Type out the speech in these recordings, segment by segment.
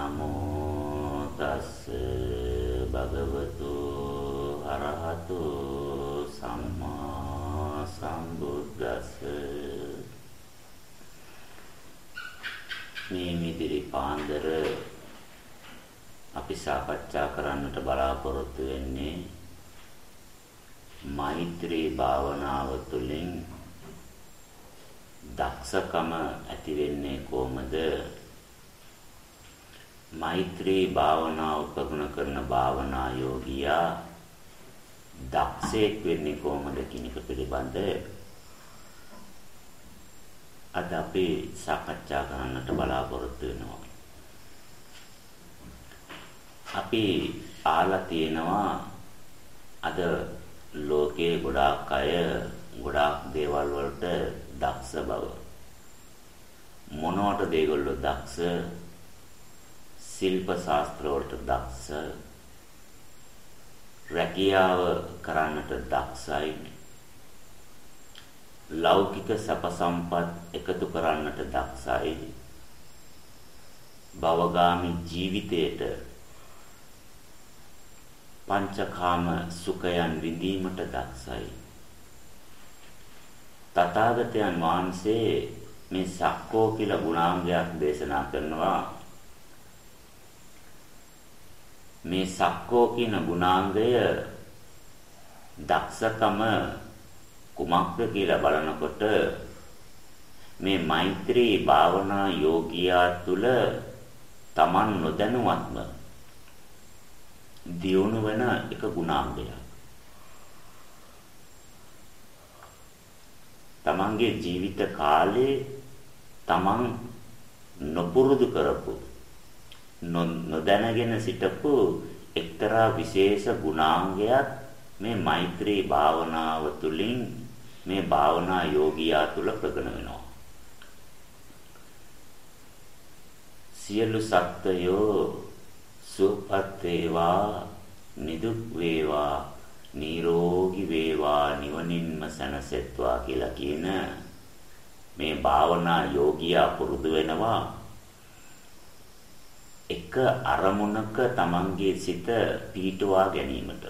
නමෝ තස් භගවතු අරහතු සම්මා සම්බුද්දස්ස. මේ මිදිරි පාන්දර අපි සාකච්ඡා කරන්නට බලාපොරොත්තු වෙන්නේ මෛත්‍රී භාවනාව තුළින් දක්ෂකම ඇති වෙන්නේ කොහොමද? මෛත්‍රී භාවනාව උපගුණ කරන භාවනා යෝගියා දක්ෂයෙක් වෙන්නේ කොහොමද කියන එක පිළිබඳ අද අපි සාකච්ඡා කරන්නට බලාපොරොත්තු වෙනවා. අපි අහලා තියෙනවා අද ලෝකේ ගොඩාක් අය ගොඩාක් දේවල් වලට දක්ෂ බව. මොනවටද ඒගොල්ලෝ දක්ෂ? ශිල්ප ශාස්ත්‍ර වලට දක්ෂ. රැකියාව කරන්නට දක්ෂයි. ලෞකික සැප සම්පත් එකතු කරන්නට දක්ෂයි. භවගාමි ජීවිතයට පංචකාම සුඛයන් විඳීමට දක්ෂයි. තථාගතයන් වහන්සේ මේ සක්කෝ කියලා ගුණාංගයක් දේශනා කරනවා. මේ සක්කෝ කියන ගුණාංගය දක්ෂකම කුමක්ද කියලා බලනකොට මේ මෛත්‍රී භාවනා යෝගියා තුල Taman නොදැනුවත්ම දියුණු වෙන එක ගුණාංගයක්. තමන්ගේ ජීවිත කාලේ තමන් නොපුරුදු කරපු නොදැනගෙන සිටපු එක්තරා විශේෂ ගුණාංගයක් මේ මෛත්‍රී භාවනාව තුළින් මේ භාවනා යෝගියා තුල ප්‍රගුණ වෙනවා. සියලු සත්වයෝ සුවපත් වේවා නිදුක් වේවා නිරෝගී වේවා නිවනින්ම සැනසෙත්වා කියලා කියන මේ භාවනා යෝගියා පුරුදු වෙනවා එක අරමුණක තමන්ගේ සිත පීටුවා ගැනීමට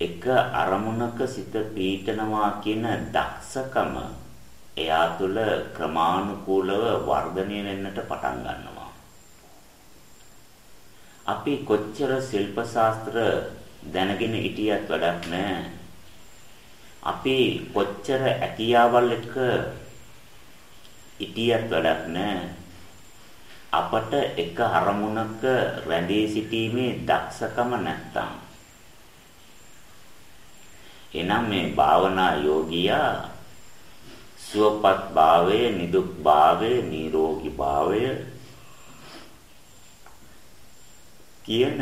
එක අරමුණක සිත පීඨනවා කියන දක්ෂකම එයා තුළ ක්‍රමානුකූලව වර්ධනය වෙන්නට පටන් ගන්නවා. අපි කොච්චර ශිල්ප ශාස්ත්‍ර දැනගෙන හිටියත් වැඩක් නැහැ. අපි කොච්චර ඇකියාවල් එක්ක හිටියත් වැඩක් නැහැ. අපට එක අරමුණක රැඳී සිටීමේ දක්ෂකම නැත්තම්. එනම් මේ භාවනා යෝගියා සුවපත් භාවය, නිදුක් භාවය, නිරෝගී භාවය කියන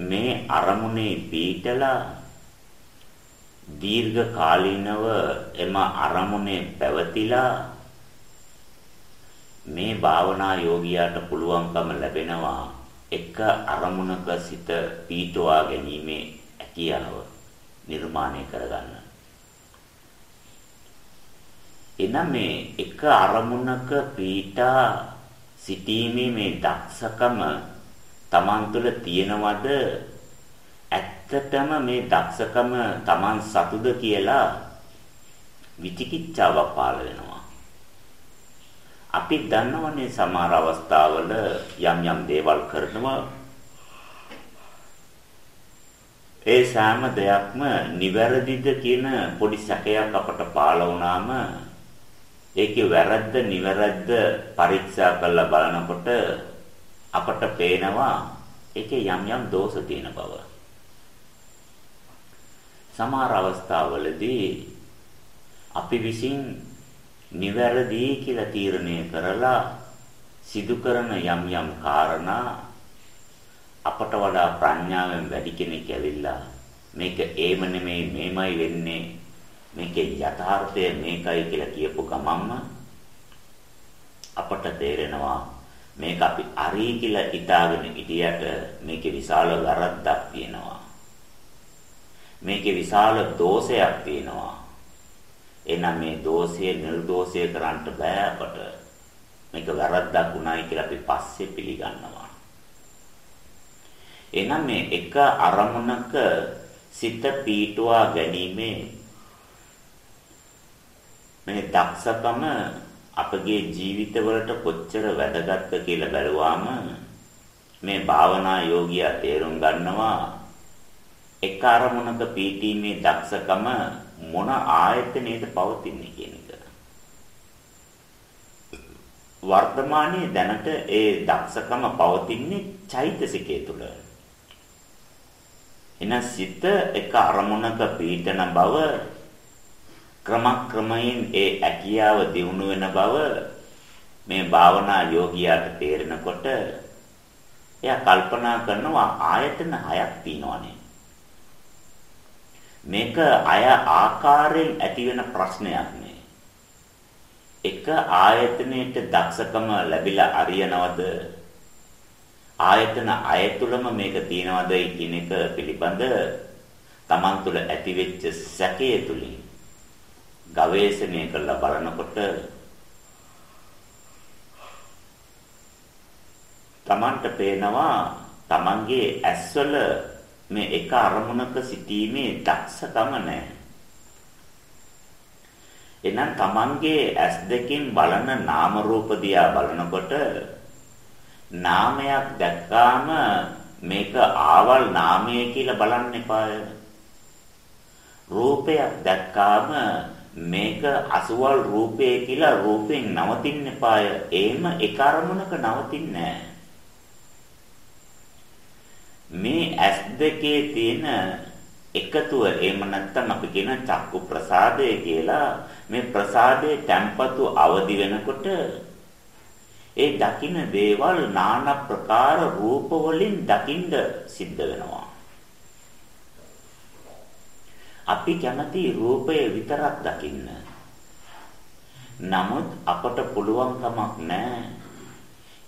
මේ අරමුණේ පීඨලා දීර්ඝ කාලීනව එම අරමුණේ පැවතිලා මේ භාවනා යෝගියාට පුළුවන්කම ලැබෙනවා එක අරමුණක සිත පීඨවා ගැනීමේ හැකියාව නිර්මාණය කරගන්න. එනම් මේ එක අරමුණක පීඨා සිටීමේ මේ දක්ෂකම Taman තුළ තියෙනවද ඇත්තටම මේ දක්ෂකම Taman සතුද කියලා විචිකිච්ඡාවක් පාළ වෙනවා. අපි දන්නවනේ සමහර අවස්ථාවල යම් යම් දේවල් කරනවා ඒ සෑම දෙයක්ම නිවැරදිද කියන පොඩි සැකයක් අපට පාළ වුණාම ඒකේ වැරද්ද නිවැරද්ද පරීක්ෂා කරලා බලනකොට අපට පේනවා ඒකේ යම් යම් දෝෂ තියෙන බව. සමහර අවස්ථාවලදී අපි විසින් නිවැරදි කියලා තීරණය කරලා සිදු කරන යම් යම් කාරණා අපට වඩා ප්‍රඥාවෙන් වැඩි කෙනෙක් ඇවිල්ලා මේක ඒම නෙමෙයි මේමයි වෙන්නේ මේකේ යථාර්ථය මේකයි කියලා කියපු ගමන්ම අපට තේරෙනවා මේක අපි අරි කියලා හිතාගෙන හිටියට මේකේ විශාල වැරද්දක් තියෙනවා. මේකේ විශාල දෝෂයක් තියෙනවා. එහෙනම් මේ දෝෂය නිර්දෝෂය කරන්න බෑ අපට මේක වැරද්දක් උනායි කියලා අපි පස්සේ පිළිගන්නවා. එහෙනම් මේ එක අරමුණක සිත පීටුවා ගැනීමේ මේ දක්ෂකම අපගේ ජීවිතවලට කොච්චර වැදගත්ද කියලා බැලුවාම මේ භාවනා යෝගියා තේරුම් ගන්නවා එක අරමුණක පීඨීමේ දක්ෂකම මොන ආයතනයේද පවතින්නේ කියන එක. වර්තමානයේ දැනට ඒ දක්ෂකම පවතින්නේ චෛතසිකයේ තුල. එන සිත එක අරමුණක පීඨන බව ක්‍රමක්‍රමයෙන් ඒ ඇකියාව දියුණු වෙන බව මේ භාවනා යෝගියාට තේරෙනකොට එයා කල්පනා කරනවා ආයතන හයක් තියෙනවානේ. මේක අය ආකාරයෙන් ඇති වෙන ප්‍රශ්නයක් නේ. එක ආයතනයේට දක්ෂකම ලැබිලා අරියනවද? ආයතන අය තුලම මේක තියෙනවද කියන එක පිළිබඳ Taman තුල ඇතිවෙච්ච සැකය තුලින් ගවේෂණය කරලා බලනකොට Tamanට පේනවා Tamanගේ ඇස්වල මේ එක අරමුණක සිටීමේ දක්ෂකම නැහැ. එහෙනම් Tamanගේ ඇස් දෙකෙන් බලන නාම රූප දිහා බලනකොට නාමයක් දැක්කාම මේක ආවල් නාමය කියලා බලන්න එපාය. රූපයක් දැක්කාම මේක අසුවල් රූපය කියලා රූපෙන් නවතින්න එපාය. එහෙම එක අරමුණක නවතින්නේ නැහැ. මේ ඇස් දෙකේ තියෙන එකතුව එහෙම නැත්නම් අපි කියන චක්කු ප්‍රසාදය කියලා මේ ප්‍රසාදයේ තැම්පතු අවදි වෙනකොට ඒ දකින්න දේවල් নানা ප්‍රකාර රූප වලින් දකින්න සිද්ධ වෙනවා. අපි කැමති රූපය විතරක් දකින්න. නමුත් අපට පුළුවන් කමක් නැහැ.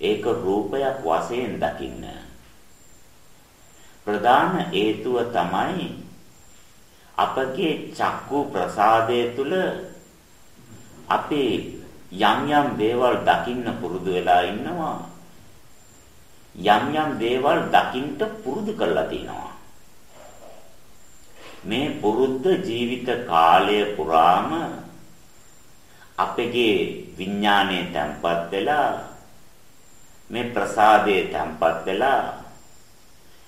ඒක රූපයක් වශයෙන් දකින්න. ප්‍රධාන හේතුව තමයි අපගේ චක්කු ප්‍රසාදය තුල අපේ යම් යම් දේවල් දකින්න පුරුදු වෙලා ඉන්නවා. යම් යම් දේවල් දකින්න පුරුදු කරලා තිනවා. මේ පුරුද්ද ජීවිත කාලය පුරාම අපගේ විඥානයේ තැම්පත් වෙලා මේ ප්‍රසාදයේ තැම්පත් වෙලා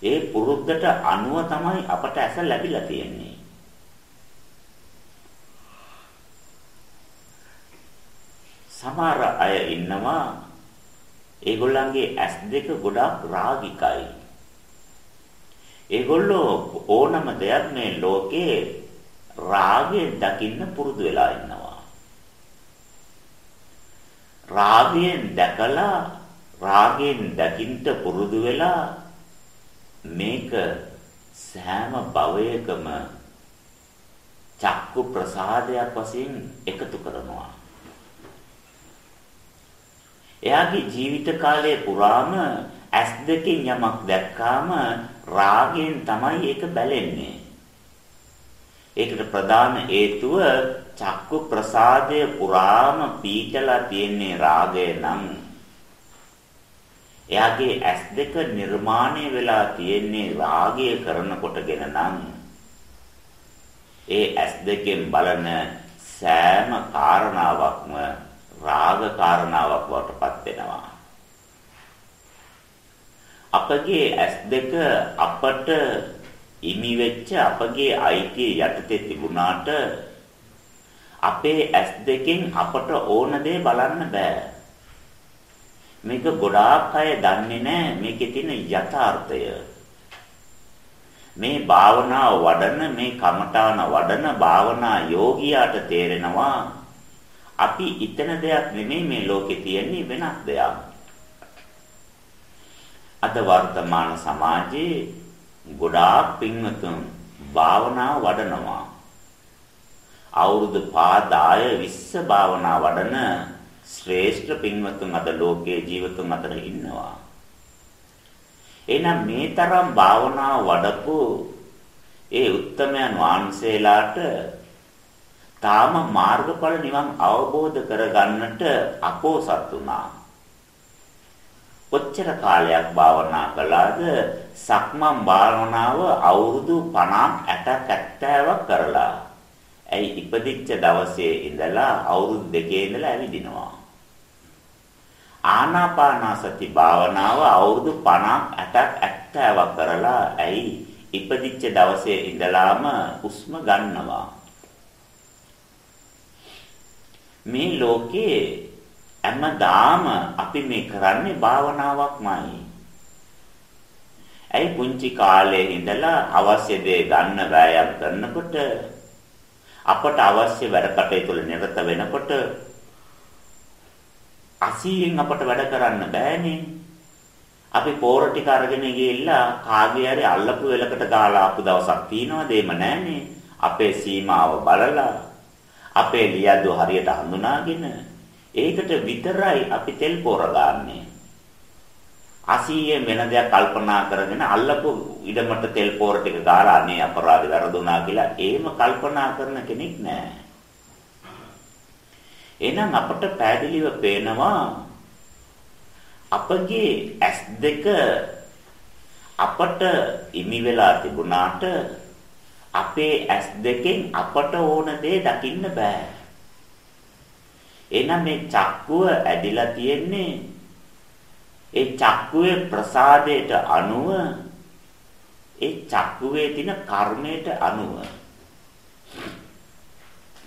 ඒ පුරුද්දට අනුව තමයි අපට ඇස ලැබිලා තියෙන්නේ. සමහර අය ඉන්නවා ඒගොල්ලන්ගේ ඇස් දෙක ගොඩාක් රාගිකයි. ඒගොල්ලෝ ඕනම දෙයක් මේ ලෝකේ රාගයෙන් දකින්න පුරුදු වෙලා ඉන්නවා. රාගයෙන් දැකලා රාගයෙන් දකින්න පුරුදු වෙලා මේක සෑම භවයකම චක්කු ප්‍රසාදයක් වශයෙන් එකතු කරනවා. එයාගේ ජීවිත කාලය පුරාම ඇස් දෙකෙන් යමක් දැක්කාම රාගයෙන් තමයි ඒක බැලෙන්නේ. ඒකට ප්‍රධාන හේතුව චක්කු ප්‍රසාදය පුරාම පීඩලා තියෙන්නේ රාගය නම් එයාගේ ඇස් දෙක නිර්මාණය වෙලා තියෙන්නේ රාගය කරනකොටගෙන නම්. ඒ ඇස් දෙකෙන් බලන සෑම කාරණාවක්ම රාග කාරණාවක් වටපත් වෙනවා. අපගේ ඇස් දෙක අපට ඉමි වෙච්ච අපගේ අයිතිය යටතේ තිබුණාට අපේ ඇස් දෙකෙන් අපට ඕන දේ බලන්න බෑ. මේක ගොඩාක් අය දන්නේ නැහැ මේකේ තියෙන යථාර්ථය. මේ භාවනාව වඩන මේ කමඨාන වඩන භාවනා යෝගියාට තේරෙනවා අපි ඉතන දෙයක් නෙමෙයි මේ ලෝකේ තියෙන්නේ වෙනස් දෙයක්. අද වර්තමාන සමාජයේ ගොඩාක් පින්වතුන් භාවනාව වඩනවා. අවුරුදු 5 10 20 භාවනා වඩන ශ්‍රේෂ්ඨ පින්වතුන් අද ලෝකයේ ජීවතුන් අතර ඉන්නවා. එහෙනම් මේ තරම් භාවනාව වඩපු ඒ උත්තමයන් වහන්සේලාට තාම මාර්ගඵල නිවන් අවබෝධ කරගන්නට අපෝසත් වුණා. කොච්චර කාලයක් භාවනා කළාද? සක්මන් භාවනාව අවුරුදු 50ක් 60ක් 70ක් කරලා. ඇයි ඉපදිච්ච දවසේ ඉඳලා අවුරුදු දෙකේ ඉඳලා ඇවිදිනවා. ආනාපානසති භාවනාව අවුරුදු 50ක් 60ක් 70ක් කරලා ඇයි ඉපදිච්ච දවසේ ඉඳලාම හුස්ම ගන්නවා. මේ ලෝකේ හැමදාම අපි මේ කරන්නේ භාවනාවක්මයි. ඇයි පුංචි කාලේ ඉඳලා අවශ්‍ය දේ ගන්න වෑයම් කරනකොට අපට අවශ්‍ය වැඩ කටයුතු වල නිරත වෙනකොට අසීයෙන් අපට වැඩ කරන්න බෑනේ. අපි පෝර ටික අරගෙන ගිහිල්ලා කාගේ හරි අල්ලපු වෙලකට ගාලා ආපු දවසක් තියෙනවද? එහෙම නැහනේ. අපේ සීමාව බලලා අපේ ලියදු හරියට හඳුනාගෙන ඒකට විතරයි අපි තෙල් පෝර ගන්නෙ. අසීයෙන් වෙන දෙයක් කල්පනා කරගෙන අල්ලපු ඉඩමට තෙල් පෝර ටික ගාලා අනේ අපරාධ වැරදුනා කියලා එහෙම කල්පනා කරන කෙනෙක් නෑ. එහෙනම් අපට පැහැදිලිව පේනවා අපගේ S2 අපට ඉමි වෙලා තිබුණාට අපේ S2කින් අපට ඕන දේ දකින්න බෑ. එහෙනම් මේ චක්කුව ඇදිලා තියෙන්නේ ඒ චක්කුවේ ප්‍රසාදයට අනුව ඒ චක්කුවේ තියෙන කර්මයට අනුව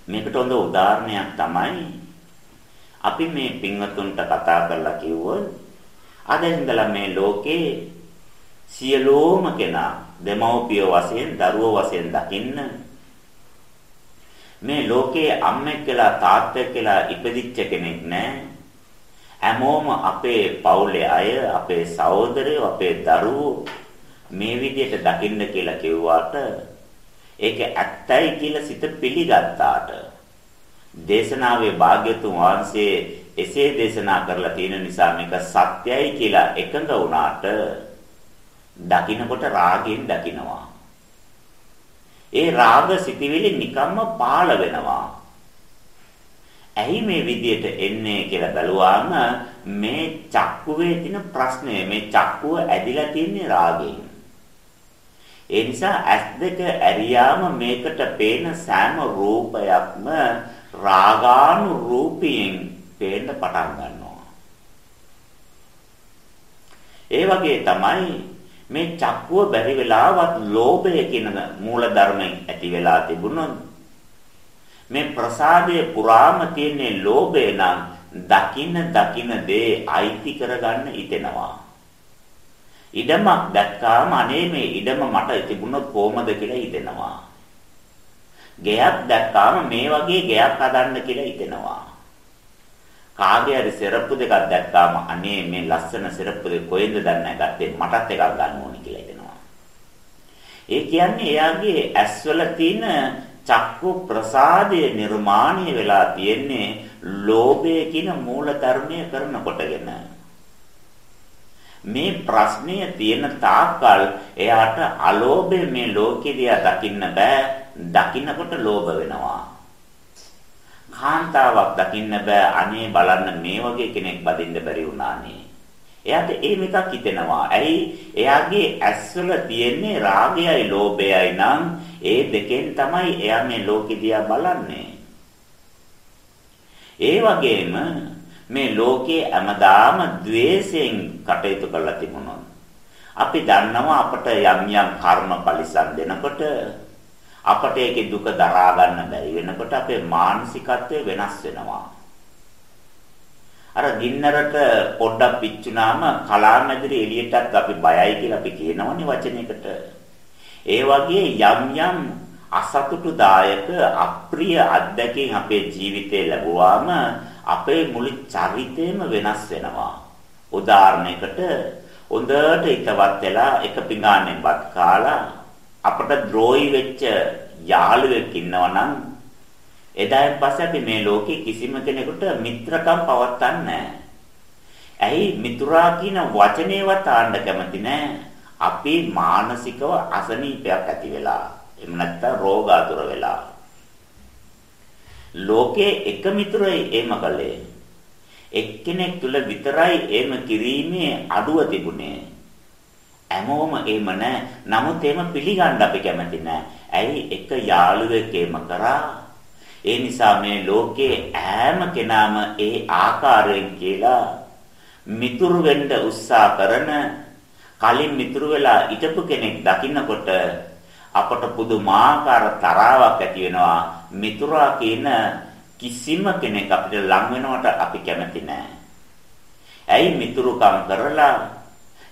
මේකට හොඳ උදාහරණයක් තමයි අපි මේ පින්වතුන්ට කතා කරලා කිව්වොත් අද ඉඳලා මේ ලෝකේ සියලෝම කෙනා දෙමව්පිය වශයෙන් දරුවෝ වශයෙන් දකින්න මේ ලෝකේ අම්මෙක් කියලා තාත්තෙක් කියලා ඉපදිච්ච කෙනෙක් නැහැ හැමෝම අපේ පවුලේ අය අපේ සහෝදරයෝ අපේ දරුවෝ මේ විදිහට දකින්න කියලා කිව්වාට ඒක ඇත්තයි කියලා සිත පිළිගත්තාට දේශනාවේ භාග්‍යතුන් වහන්සේ එසේ දේශනා කරලා තියෙන නිසා මේක සත්‍යයි කියලා එකඟ වුණාට දකින්නකොට රාගයෙන් දකින්නවා. ඒ රාග සිටිවිලි නිකම්ම පාළ වෙනවා. ඇයි මේ විදියට එන්නේ කියලා බැලුවාම මේ චක්කුවේ තියෙන ප්‍රශ්නය මේ චක්කුව ඇදිලා තියෙන්නේ රාගයෙන්. ඒ නිසා ඇස් දෙක ඇරියාම මේකට පේන සෑම රූපයක්ම රාගානුරූපයෙන් පේන්න පටන් ගන්නවා. ඒ වගේ තමයි මේ චක්කුව බැරි වෙලාවත් ලෝභය කියන මූල ධර්මයෙන් ඇති වෙලා තිබුණොත් මේ ප්‍රසාදයේ පුරාම තියෙන ලෝභය නම් දකින්න දකින්න දේ අයිති කරගන්න හිතෙනවා. ඉඩමක් දැක්කාම අනේ මේ ඉඩම මට තිබුණොත් කොහමද කියලා හිතෙනවා. ගෙයක් දැක්කාම මේ වගේ ගෙයක් හදන්න කියලා හිතෙනවා. කාගේ හරි සෙරප්පු දෙකක් දැක්කාම අනේ මේ ලස්සන සෙරප්පු දෙක කොහෙන්ද දන්නේ ගත්තේ මටත් එකක් ගන්න ඕනේ කියලා හිතෙනවා. ඒ කියන්නේ එයාගේ ඇස්වල තියෙන චක්කු ප්‍රසාදයේ නිර්මාණය වෙලා තියෙන්නේ ලෝභය කියන මූල ධර්මය කරනකොටගෙන. මේ ප්‍රශ්නය තියෙන තාක්කල් එයාට අලෝභය මේ ලෝකෙදියා දකින්න බෑ. දකින්නකොට ලෝභ වෙනවා. කාන්තාවක් දකින්න බෑ. අනේ බලන්න මේ වගේ කෙනෙක් බදින්න බැරි වුණානේ. එයාට ඒ මේකක් හිතෙනවා. ඇයි? එයාගේ ඇස්වල තියෙන්නේ රාගයයි ලෝභයයි නම් ඒ දෙකෙන් තමයි එයා මේ ලෝකෙදියා බලන්නේ. ඒ වගේම මේ ලෝකයේ හැමදාම द्वේෂයෙන් කටයුතු කරලා තිබුණොත් අපි දන්නවා අපට යම් යම් කර්ම පරිසම් දෙනකොට අපට ඒකේ දුක දරා ගන්න බැරි වෙනකොට අපේ මානසිකත්වය වෙනස් වෙනවා. අර ගින්නරට පොඩ්ඩක් පිච්චුනාම කලාමැදිරි එළියටත් අපි බයයි කියලා අපි කියනවනේ වචනයකට. ඒ වගේ යම් යම් අසතුටුදායක අප්‍රිය අත්දැකීම් අපේ ජීවිතේ ලැබුවාම අපේ මුළු චරිතයම වෙනස් වෙනවා. උදාහරණයකට හොඳට හිතවත් වෙලා එක පිඟානෙන්වත් කාලා අපට ද්‍රෝහි වෙච්ච යාළුවෙක් ඉන්නවනම් එදායින් පස්සේ අපි මේ ලෝකේ කිසිම කෙනෙකුට මිත්‍රකම් පවත්න්නේ ඇයි මිතුරා කියන වචනේවත් ආන්න කැමති නැහැ. අපි මානසිකව අසනීපයක් ඇති වෙලා එහෙම නැත්නම් රෝගාතුර වෙලා ලෝකේ එක මිතුරයි එහෙම කළේ. එක්කෙනෙක් තුල විතරයි එහෙම කිරීමේ අඩුව තිබුණේ. හැමෝම එහෙම නැහැ. නමුත් එහෙම පිළිගන්න අපි කැමති නැහැ. ඇයි එක යාළුවෙක් එහෙම කරා? ඒ නිසා මේ ලෝකේ ඈම කෙනාම ඒ ආකාරයෙන් කියලා මිතුරු වෙන්න උත්සාහ කරන කලින් මිතුරු වෙලා ඉටපු කෙනෙක් දකින්නකොට අපට පුදුමාකාර තරාවක් ඇති වෙනවා මිතුරා කියන කිසිම කෙනෙක් අපිට ලං වෙනවට අපි කැමති නැහැ. ඇයි මිතුරුකම් කරලා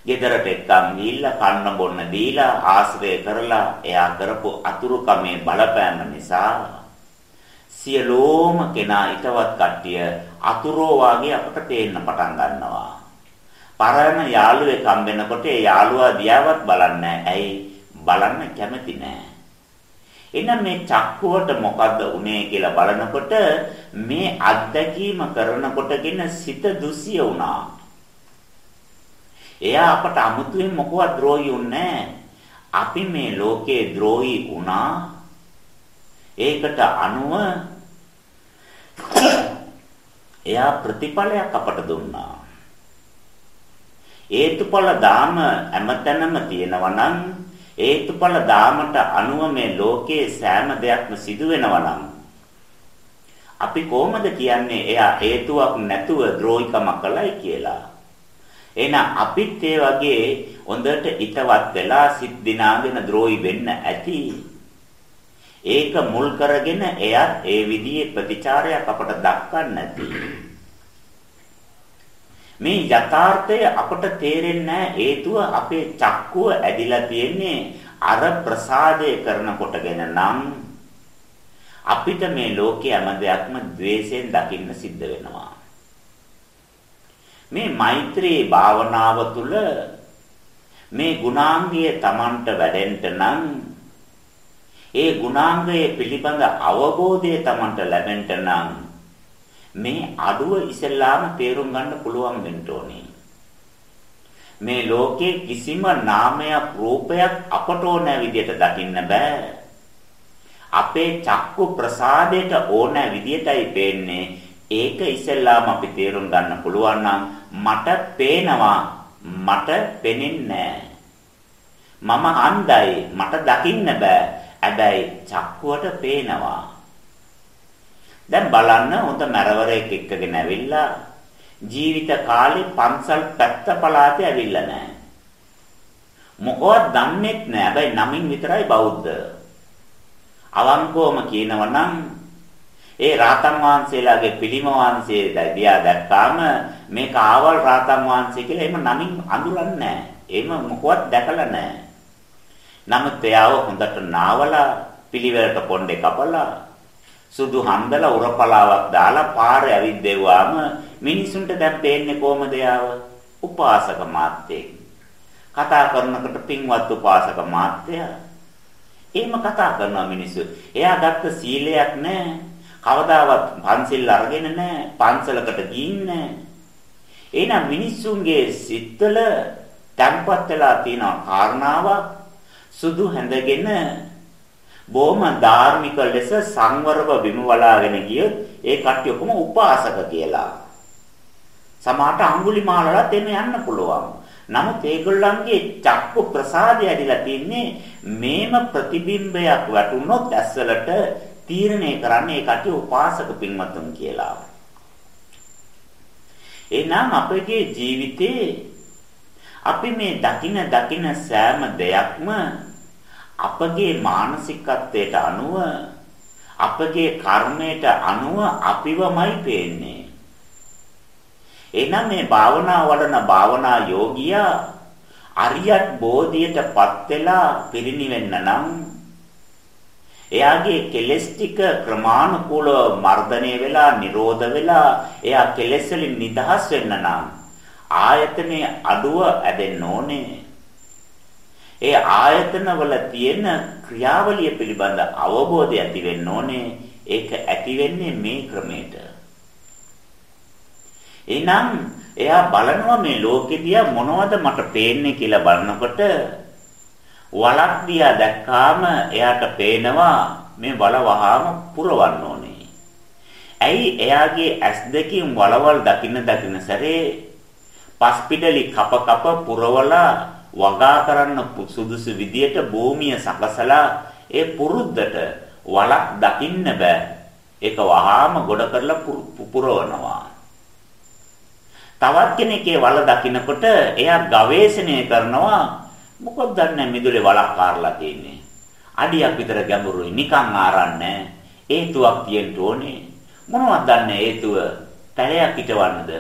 ගෙදරට එක්කන් ගිහිල්ලා කන්න බොන්න දීලා ආශ්‍රය කරලා එයා කරපු අතුරුකමේ බලපෑම නිසා සියලෝම කෙනා ඊටවත් කට්ටිය අතුරෝ වාගේ අපට පේන්න පටන් ගන්නවා. පරණ යාළුවෙක් හම්බෙනකොට ඒ යාළුවා දිහාවත් බලන්නේ ඇයි බලන්න කැමති නෑ. එහෙනම් මේ චක්කුවට මොකද්ද උනේ කියලා බලනකොට මේ අත්දැකීම කරනකොටගෙන සිත දුසිය වුණා. එයා අපට අමුතුවෙන් මොකවත් ද්‍රෝහි වුණේ අපි මේ ලෝකේ ද්‍රෝහි වුණා. ඒකට අනුව එයා ප්‍රතිඵලයක් අපට දුන්නා. හේතුඵල දාම හැමතැනම තියෙනවා නම් හේතුඵල දාමට අනුව මේ ලෝකයේ සෑම දෙයක්ම සිදු වෙනවා නම් අපි කොහොමද කියන්නේ එයා හේතුවක් නැතුව ද්‍රෝහිකම කළයි කියලා? එහෙනම් අපිත් ඒ වගේ හොඳට ිතවත් වෙලා සිත් දිනාගෙන ද්‍රෝහි වෙන්න ඇති. ඒක මුල් කරගෙන එයත් ඒ විදිහේ ප්‍රතිචාරයක් අපට දක්වන්න නැති මේ යථාර්ථය අපට තේරෙන්නේ හේතුව අපේ චක්කුව ඇදිලා තියෙන්නේ අර ප්‍රසාදය කරනකොටගෙන නම් අපිට මේ ලෝකයේ හැම දෙයක්ම द्वේෂයෙන් දකින්න සිද්ධ වෙනවා. මේ මෛත්‍රී භාවනාව තුළ මේ ගුණාංගය Tamanට වැඩෙන්න නම් ඒ ගුණාංගයේ පිළිබඳ අවබෝධය Tamanට ලැබෙන්න නම් මේ අඩුව ඉස්සෙල්ලාම තේරුම් ගන්න පුළුවන් වෙන්න ඕනේ. මේ ලෝකේ කිසිම නාමයක් රූපයක් අපට ඕන විදියට දකින්න බෑ. අපේ චක්කු ප්‍රසාදයට ඕන විදියටයි පේන්නේ. ඒක ඉස්සෙල්ලාම අපි තේරුම් ගන්න පුළුවන් නම් මට පේනවා මට පෙනෙන්නේ මම අන්ධයි මට දකින්න බෑ. හැබැයි චක්කුවට පේනවා. දැන් බලන්න හොඳ මරවරයෙක් එක්කගෙන ඇවිල්ලා ජීවිත කාලේ පන්සල් පැත්ත පළාතේ ඇවිල්ලා නැහැ. මොකවත් දන්නේත් නැහැ. හැබැයි නමින් විතරයි බෞද්ධ. අවංකවම කියනවා නම් ඒ රාතන් වහන්සේලාගේ පිළිම වහන්සේ දිහා දැක්කාම මේක ආවල් රාතන් වහන්සේ කියලා එහෙම නමින් අඳුරන්නේ නැහැ. එහෙම මොකවත් දැකලා නැහැ. නමුත් එයාව හොඳට නාවලා පිළිවෙලට පොණ්ඩේ කපලා සුදු හන්දලා උරපලාවක් දාලා පාරේ ඇවිද්දෙව්වාම මිනිසුන්ට දැන් පේන්නේ කොහමද යාව? උපාසක මාත්‍යෙක්. කතා කරනකොට පින්වත් උපාසක මාත්‍යා. එහෙම කතා කරනවා මිනිස්සු. එයා ගත්ත සීලයක් නැහැ. කවදාවත් පන්සිල් අරගෙන නැහැ. පන්සලකට ගිහින් නැහැ. එහෙනම් මිනිස්සුන්ගේ සිත්වල තැම්පත් වෙලා තියෙන කාරණාවක් සුදු හැඳගෙන බොහොම ධාර්මික ලෙස සංවරව බිම වලාගෙන ගියොත් ඒ කට්ටිය ඔක්කොම උපාසක කියලා. සමහරට අඟුලිමාලලත් එන්න යන්න පුළුවන්. නමුත් ඒගොල්ලන්ගේ චක්කු ප්‍රසාදය ඇදිලා තින්නේ මේම ප්‍රතිබිම්බයක් වැටුනොත් ඇස්වලට තීරණය කරන්නේ ඒ කට්ටිය උපාසක පින්වතුන් කියලා. එනම් අපගේ ජීවිතේ අපි මේ දකින දකින සෑම දෙයක්ම අපගේ මානසිකත්වයට අනුව අපගේ කර්මයට අනුව අපිවමයි පේන්නේ. එනම් මේ භාවනා වඩන භාවනා යෝගියා අරියත් බෝධියටපත් වෙලා පිරිණිවෙන්න නම් එයාගේ කෙලස් ටික ක්‍රමානුකූලව මර්ධනය වෙලා නිරෝධ වෙලා එයා කෙලස් වලින් නිදහස් වෙන්න නම් ආයතනයේ අඩුව ඇදෙන්න ඕනේ ඒ ආයතනවල තියෙන ක්‍රියාවලිය පිළිබඳ අවබෝධය ඇති වෙන්න ඕනේ. ඒක ඇති වෙන්නේ මේ ක්‍රමයට. එහෙනම් එයා බලනවා මේ ලෝකෙදියා මොනවද මට පේන්නේ කියලා බලනකොට වලක් දිහා දැක්කාම එයාට පේනවා මේ වල වහාම පුරවන්න ඕනේ. ඇයි එයාගේ ඇස් දෙකින් වලවල් දකින්න දකින්න සැරේ පස්පිඩලි කප කප පුරවලා වගා කරන්න සුදුසු විදියට භූමිය සකසලා ඒ පුරුද්දට වලක් දකින්න බෑ. ඒක වහාම ගොඩ කරලා පුරවනවා. තවත් කෙනෙක්ගේ වල දකින්නකොට එයා ගවේෂණය කරනවා මොකද දන්නේ මිදුලේ වලක් කාරලා තියෙන්නේ. අඩියක් විතර ගැඹුරුයි නිකන් ආරන්නේ. හේතුවක් තියෙන්න ඕනේ. මොනවද දන්නේ හේතුව? පැලයක් හිටවන්නද?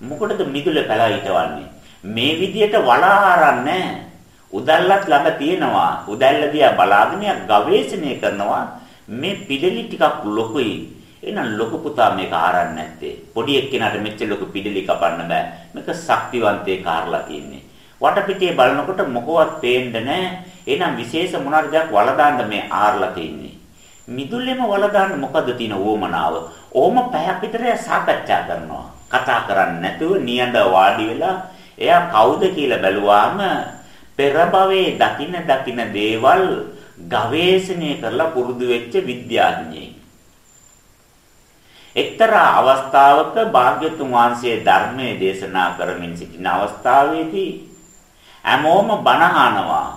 මොකටද මිදුලේ පැල හිටවන්නේ? මේ විදියට වලාහරන්නේ උදැල්ලත් ළඟ තියෙනවා. උදැල්ල දිහා බලාගෙන ගවේෂණය කරනවා. මේ පිළිලි ටිකක් ලොකුයි. එහෙනම් ලොකු පුතා මේක ආරන්නේ නැත්තේ. පොඩි එක්කෙනාට මෙච්චර ලොකු පිළිලි කපන්න බෑ. මේක ශක්තිවන්තේ කාරලා තියෙන්නේ. වටපිටේ බලනකොට මොකවත් පේන්නේ නැහැ. එහෙනම් විශේෂ මොනවාරි දෙයක් වලදාන්න මේ ආරලා තියෙන්නේ. මිදුල්ලෙම වලදාන්න මොකද තියෙන ඕමනාව? ඕම පැයක් විතර සාකච්ඡා කරනවා. කතා කරන්නේ නැතුව නියඳ වාඩි වෙලා එයා කවුද කියලා බැලුවාම පෙර භවයේ දකින දකින දේවල් ගවේෂණය කරලා පුරුදු වෙච්ච විද්‍යාඥයෙක්. එක්තරා අවස්ථාවක භාග්‍යතුන් වහන්සේ ධර්මයේ දේශනා කරමින් සිටින අවස්ථාවේදී හැමෝම බණහනවා.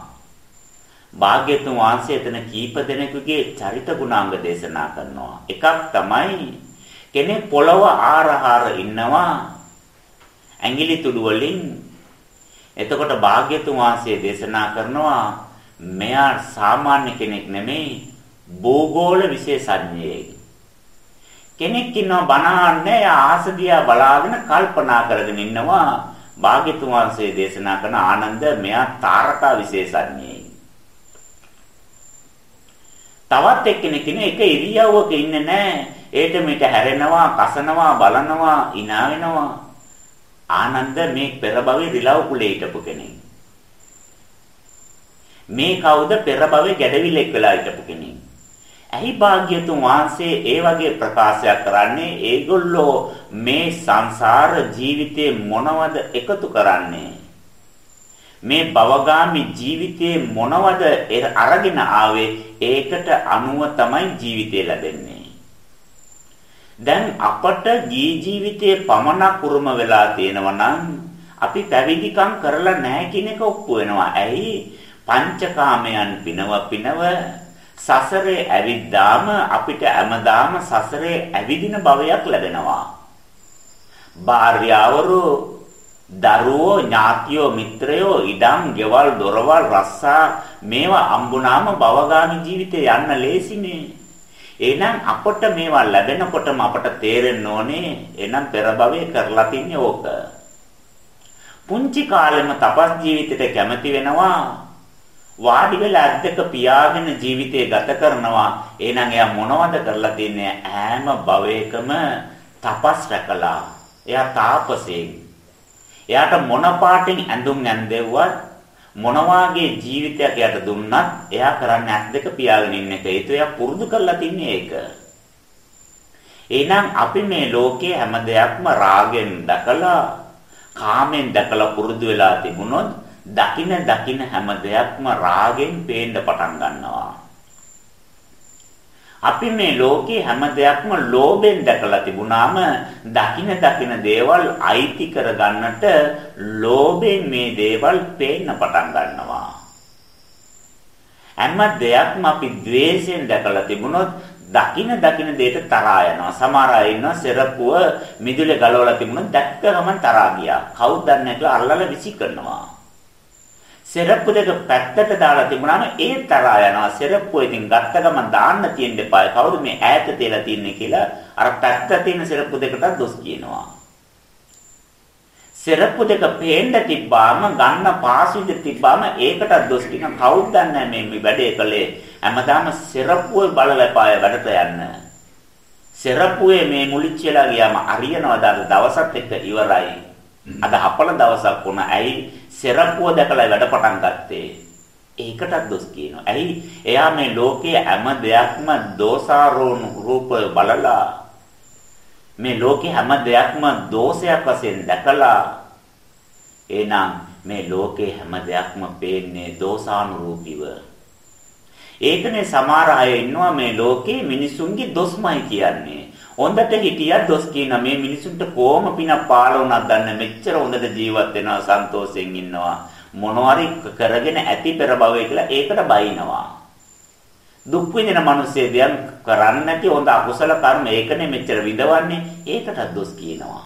භාග්‍යතුන් වහන්සේ එතන කීප දෙනෙකුගේ චරිත ගුණාංග දේශනා කරනවා. එකක් තමයි කෙනෙක් පොළව ආරහාර ඉන්නවා ඇඟිලි තුඩු වලින් එතකොට භාග්‍යතුන් වහන්සේ දේශනා කරනවා මෙයා සාමාන්‍ය කෙනෙක් නෙමෙයි භූගෝල විශේෂඥයෙක්. කෙනෙක් ඉන්නවා බණහන්නේ ආසදියා බලාගෙන කල්පනා කරගෙන ඉන්නවා. භාග්‍යතුන් වහන්සේ දේශනා කරන ආනන්ද මෙයා තාරකා විශේෂඥයෙක්. තවත් එක්කෙනෙක් ඉන්නේ එක ඉරියව්වක ඉන්නේ නැහැ ඒට මෙට හැරෙනවා කසනවා බලනවා hina වෙනවා. ආනන්ද මේ පෙර භවයේ රිලව් කුලේ හිටපු කෙනෙක්. මේ කවුද පෙර භවයේ ගැඩවිලෙක් වෙලා හිටපු කෙනෙක්. ඇයි භාග්‍යතුන් වහන්සේ ඒ වගේ ප්‍රකාශයක් කරන්නේ ඒගොල්ලෝ මේ සංසාර ජීවිතේ මොනවද එකතු කරන්නේ මේ භවගාමි ජීවිතේ මොනවද අරගෙන ආවේ ඒකට අනුව තමයි ජීවිතේ ලැබෙන්නේ දැන් අපට ජී ජීවිතයේ පමණක් උරුම වෙලා තියෙනවා නම් අපි පැවිදිකම් කරලා නැහැ කියන එක ඔප්පු වෙනවා. ඇයි? පංචකාමයන් පිනව පිනව සසරේ ඇවිද්දාම අපිට හැමදාම සසරේ ඇවිදින භවයක් ලැබෙනවා. භාර්යාවරු දරුවෝ ඥාතියෝ මිත්‍රයෝ ඉඩම් ගෙවල් දොරවල් රස්සා මේවා අම්බුනාම භවගාමි ජීවිතේ යන්න ලේසිනේ. එහෙනම් අපට මේවා ලැබෙනකොටම අපට තේරෙන්න ඕනේ එහෙනම් පෙර භවයේ කරලා තින්නේ ඕක. පුංචි කාලෙම තපස් ජීවිතයට කැමති වෙනවා. වාඩි වෙලා අද්දක පියාගෙන ජීවිතය ගත කරනවා. එහෙනම් එයා මොනවද කරලා තින්නේ? ඈම භවයකම තපස් රැකලා. එයා තාපසෙක්. එයාට මොන පාටින් ඇඳුම් ඇඳෙව්වත් මොන වාගේ ජීවිතයක් යට දුන්නත් එයා කරන්නේ ඇස් දෙක පියාගෙන ඉන්න එක. ඒත් එයා පුරුදු කරලා තින්නේ ඒක. එහෙනම් අපි මේ ලෝකයේ හැම දෙයක්ම රාගෙන් දැකලා කාමෙන් දැකලා පුරුදු වෙලා තිබුණොත් දකින දකින හැම දෙයක්ම රාගෙන් පේන්න පටන් ගන්නවා. අපි මේ ලෝකේ හැම දෙයක්ම ලෝභෙන් දැකලා තිබුණාම දකින දකින දේවල් අයිති කරගන්නට ලෝභෙන් මේ දේවල් පේන්න පටන් ගන්නවා. හැම දෙයක්ම අපි द्वේෂයෙන් දැකලා තිබුණොත් දකින දකින දෙයට තරහා යනවා. සමහර අය ඉන්නවා සෙරප්පුව මිදුලේ ගලවලා තිබුණොත් දැක්ක ගමන් තරහා ගියා. කවුද දන්නේ කියලා අල්ලලා විසි කරනවා. සෙරප්පු දෙක පැත්තට දාලා තිබුණාම ඒ තරහා යනවා. සෙරප්පුව ඉතින් ගත්ත ගමන් දාන්න තියෙන්න එපා. කවුරු මේ ඈත තියලා තින්නේ කියලා අර පැත්ත තියෙන සෙරප්පු දෙකට දොස් කියනවා. සෙරප්පු දෙක පේන්න තිබ්බාම ගන්න පාසුද තිබ්බාම ඒකට දොස් කියන කවුද දන්නේ මේ වැඩේ කළේ. හැමදාම සෙරප්පුවේ බලලා පාය වැඩට යන්න. සෙරප්පුවේ මේ මුලිච්චලා ගියාම අරියනවද දවසත් එක්ක ඉවරයි. අද හපල දවසක් වුණා. ඇයි සෙරප්පුව දැකලා වැඩ පටන් ගත්තේ. ඒකටත් දොස් කියනවා. ඇයි? එයා මේ ලෝකයේ හැම දෙයක්ම දෝසාරෝණ රූප බලලා මේ ලෝකේ හැම දෙයක්ම දෝෂයක් වශයෙන් දැකලා එහෙනම් මේ ලෝකේ හැම දෙයක්ම පේන්නේ දෝසානුරූපීව. ඒකනේ සමහර අය ඉන්නවා මේ ලෝකේ මිනිසුන්ගේ දොස්මයි කියන්නේ. හොඳට හිටියා දොස් කියන මේ මිනිසුන්ට කොහොම පින පාල වුණත් දන්න මෙච්චර හොඳට ජීවත් වෙනවා සන්තෝෂයෙන් ඉන්නවා. මොනවාරි කරගෙන ඇති පෙර භවය කියලා ඒකට බයිනවා. දුක් විඳින මිනිස්සේ දියන් කරන්නේ නැති හොඳ අකුසල කර්ම ඒකනේ මෙච්චර විඳවන්නේ. ඒකට දොස් කියනවා.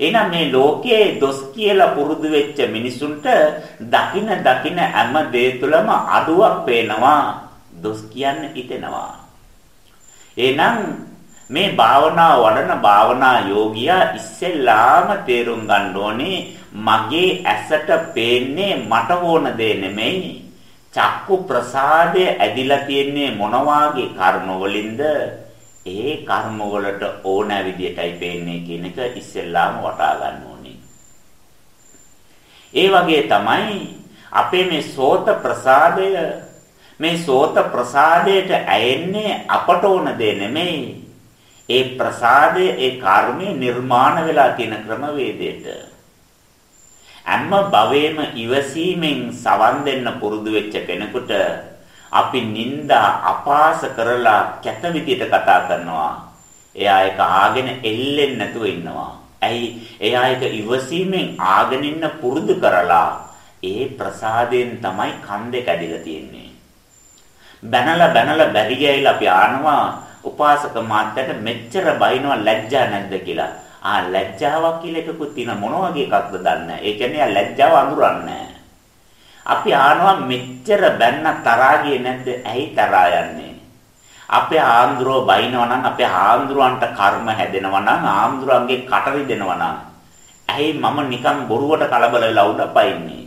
එහෙනම් මේ ලෝකයේ දොස් කියලා පුරුදු වෙච්ච මිනිසුන්ට දකින දකින හැම දේ තුළම අඩුවක් පේනවා. දොස් කියන්න හිතෙනවා. එහෙනම් මේ භාවනා වඩන භාවනා යෝගියා ඉස්සෙල්ලාම තේරුම් ගන්න ඕනේ මගේ ඇසට පේන්නේ මට ඕන දේ නෙමෙයි චක්කු ප්‍රසාදය ඇදිලා තියෙන්නේ මොන වාගේ කර්ම වලින්ද ඒ කර්ම වලට ඕන විදියටයි පේන්නේ කියන එක ඉස්සෙල්ලාම වටා ගන්න ඕනේ. ඒ වගේ තමයි අපේ මේ සෝත ප්‍රසාදය මේ සෝත ප්‍රසාදයට ඇයෙන්නේ අපට ඕන දේ නෙමෙයි. ඒ ප්‍රසාදයේ ඒ කර්මය නිර්මාණ වෙලා තියෙන ක්‍රමවේදයට හැම භවෙම ඉවසීමෙන් සවන් දෙන්න පුරුදු වෙච්ච කෙනෙකුට අපි නිନ୍ଦා අපාස කරලා කැත විදියට කතා කරනවා. එයා ඒක ආගෙන එල්ලෙන්නේ නැතුව ඉන්නවා. ඇයි? එයා ඒක ඉවසීමෙන් ආගෙන ඉන්න පුරුදු කරලා ඒ ප්‍රසාදයෙන් තමයි කන්දේ කැඩිලා තියෙන්නේ. බැනලා බැනලා බැරි ගෑයිලා අපි ආනවා උපාසක මාත්‍යට මෙච්චර බයිනවා ලැජ්ජා නැද්ද කියලා. ආ ලැජ්ජාවක් කියලා එකකුත් තියෙන මොන වගේ එකක්ද දන්නේ නැහැ. ඒ කියන්නේ ලැජ්ජාව අඳුරන්නේ නැහැ. අපි ආනවා මෙච්චර බැන්න තරහා ගියේ නැද්ද? ඇයි තරහා යන්නේ? අපේ ආන්දරෝ බයිනවා නම් අපේ ආන්දරවන්ට කර්ම හැදෙනවා නම් ආන්දරන්ගේ කටරි දෙනවා නම් ඇයි මම නිකන් බොරුවට කලබල වෙලා උඩ පයින්නේ?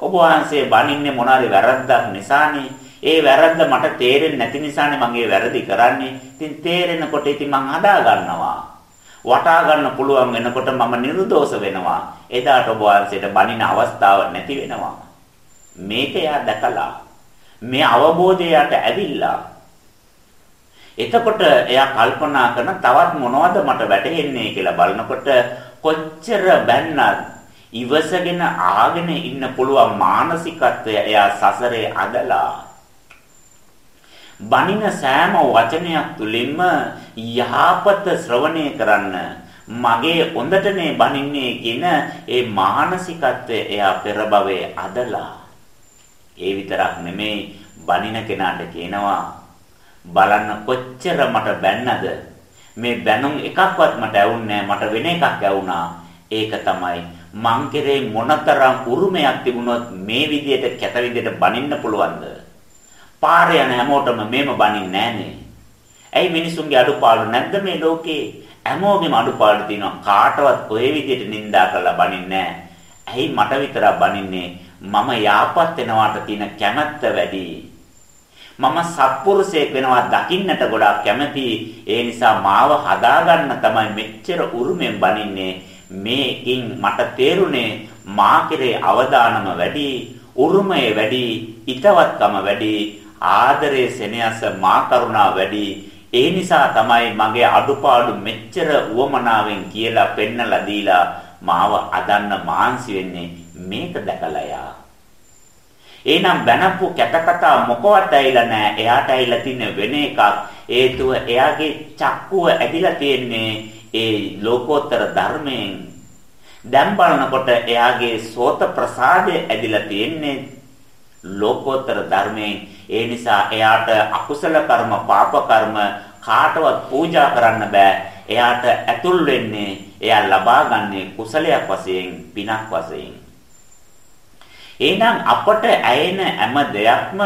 ඔබ වහන්සේ බනින්නේ මොනාරි වැරද්දක් නිසානේ. ඒ වැරද්ද මට තේරෙන්නේ නැති නිසානේ මම ඒ වැරදි කරන්නේ. ඉතින් තේරෙනකොට ඉතින් මං හදා ගන්නවා. වටා ගන්න පුළුවන් වෙනකොට මම නිර්දෝෂ වෙනවා. එදාට ඔබ වහන්සේට බනින අවස්ථාවක් නැති වෙනවා. මේක එයා දැකලා මේ අවබෝධයට ඇවිල්ලා එතකොට එයා කල්පනා කරන තවත් මොනවද මට වැටහෙන්නේ කියලා බලනකොට කොච්චර බැන්නත් ඉවසගෙන ආගෙන ඉන්න පුළුවන් මානසිකත්වය එයා සසරේ අදලා බණින සෑම වචනයක් තුලින්ම යහපත ශ්‍රවණය කරන්න. මගේ හොඳටනේ බණින්නේ කියන ඒ මානසිකත්වය එයා පෙර භවයේ අදලා. ඒ විතරක් නෙමෙයි බනින කෙනාට කියනවා බලන්න කොච්චර මට බැන්නද? මේ බැනුම් එකක්වත් මට ඇවුන්නේ මට වෙන එකක් ඇවුනා ඒක තමයි මං කෙරේ මොනතරම් උරුමයක් තිබුණොත් මේ විදියට කැත විදියට බනින්න පුළුවන්ද? පාරේ යන හැමෝටම මේම බනින්නේ නැහනේ ඇයි මිනිසුන්ගේ අඩුපාඩු නැද්ද මේ ලෝකේ හැමෝගෙම අඩුපාඩු තියෙනවා කාටවත් ඔය විදියට නිඳා කරලා බනින්නේ නැහැ ඇයි මට විතරක් බනින්නේ මම යාපත් වෙනවාට තියෙන කැමැත්ත වැඩි. මම සත්පුරුෂයෙක් වෙනවා දකින්නට ගොඩාක් කැමැති. ඒ නිසා මාව හදාගන්න තමයි මෙච්චර උරුමෙන් බනින්නේ. මේකින් මට තේරුනේ මා කෙරේ අවදානම වැඩි, උරුමය වැඩි, ිතවත්කම වැඩි, ආදරයේ සෙනෙහස මා කරුණා වැඩි. ඒ නිසා තමයි මගේ අඩුපාඩු මෙච්චර උවමනාවෙන් කියලා පෙන්නලා දීලා මාව අදන්න මාන්සි වෙන්නේ මේක දැකලා යා. එහෙනම් බැනපු කැතකතා මොකවත් ඇවිල්ලා නැහැ. එයාට ඇවිල්ලා තියෙන වෙන එකක්. හේතුව එයාගේ චක්කුව ඇදිලා තියෙන්නේ ඒ ලෝකෝත්තර ධර්මයෙන්. දැන් බලනකොට එයාගේ සෝත ප්‍රසාදය ඇදිලා තියෙන්නේ ලෝකෝත්තර ධර්මයෙන්. ඒ නිසා එයාට අකුසල කර්ම, පාප කර්ම කාටවත් පූජා කරන්න බෑ. එයාට ඇතුල් වෙන්නේ එයා ලබා ගන්නේ කුසලයක් වශයෙන්, පිනක් වශයෙන්. එහෙනම් අපට ඇයෙන හැම දෙයක්ම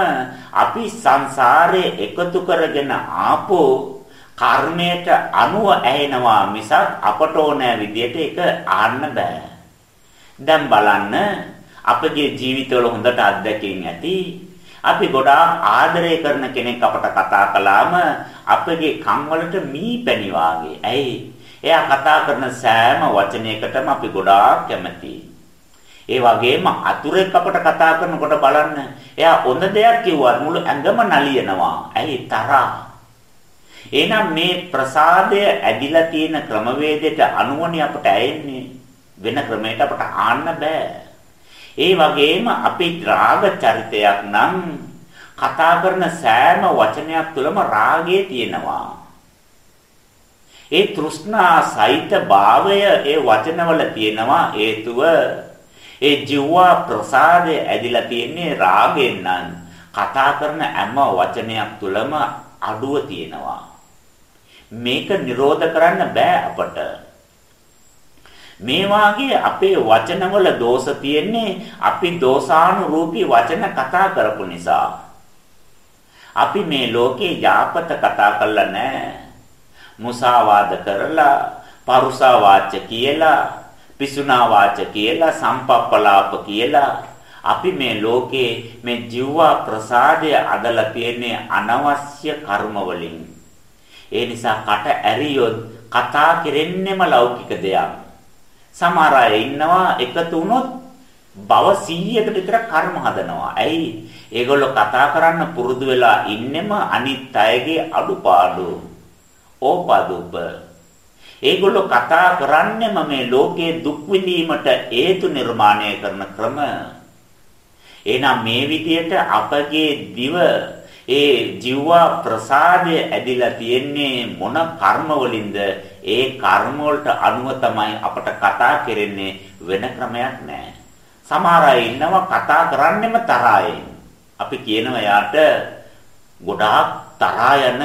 අපි සංසාරේ එකතු කරගෙන ආපෝ කර්මයට අනුව ඇයෙනවා මිසක් අපට ඕන විදියට ඒක ආන්න බෑ. දැන් බලන්න අපගේ ජීවිතවල හොඳට අත්දැකීම් ඇති. අපි ගොඩාක් ආදරය කරන කෙනෙක් අපට කතා කළාම අපගේ කන් වලට මී පැණි වාගේ. ඇයි? එයා කතා කරන සෑම වචනයකටම අපි ගොඩාක් කැමතියි. ඒ වගේම අතුරෙක් අපට කතා කරනකොට බලන්න එයා හොඳ දෙයක් කිව්වත් මුළු ඇඟම නලියනවා. ඇයි තරහා? එහෙනම් මේ ප්‍රසාදය ඇදිලා තියෙන ක්‍රමවේදයට අනුවණි අපට ඇෙන්නේ වෙන ක්‍රමයකට අපට ආන්න බෑ. ඒ වගේම අපි රාග චරිතයක් නම් කතා කරන සෑම වචනයක් තුළම රාගය තියෙනවා. ඒ තෘෂ්ණා සහිත භාවය ඒ වචනවල තියෙනවා. හේතුව ඒ ජීවා ප්‍රසාදේ ඇදිලා තියෙන්නේ රාගෙන් නම්. කතා කරන හැම වචනයක් තුළම අඩුව තියෙනවා. මේක නිරෝධ කරන්න බෑ අපට. මේ වාගේ අපේ වචනවල දෝෂ තියෙන්නේ අපි දෝෂානුරූපී වචන කතා කරපු නිසා. අපි මේ ලෝකේ යාපත කතා කරලා නැහැ. මුසාවාද කරලා පරුසා වාච කියලා පිසුනා වාච කියලා සම්පප්පලාප කියලා අපි මේ ලෝකේ මේ ජීවා ප්‍රසාදය අදලා තියෙන්නේ අනවශ්‍ය කර්ම වලින්. ඒ නිසා කට ඇරියොත් කතා කෙරෙන්නෙම ලෞකික දෙයක්. සමහර අය ඉන්නවා එකතු වුණොත් බව 100කට විතර කර්ම හදනවා. ඇයි? ඒගොල්ලෝ කතා කරන්න පුරුදු වෙලා ඉන්නෙම අනිත් අයගේ අඩුපාඩු. ඕපදුප ඒගොල්ලෝ කතා කරන්නේම මේ ලෝකයේ දුක් විඳීමට හේතු නිර්මාණය කරන ක්‍රම එහෙනම් මේ විදියට අපගේ දිව ඒ ජීවා ප්‍රසාදය ඇදිලා තියෙන්නේ මොන කර්ම වලින්ද ඒ කර්ම වලට අනුව තමයි අපට කතා කරන්නේ වෙන ක්‍රමයක් නැහැ සමහර අය ඉන්නවා කතා කරන්නෙම තරහයෙන් අපි කියනවා යාට ගොඩාක් තරහා යන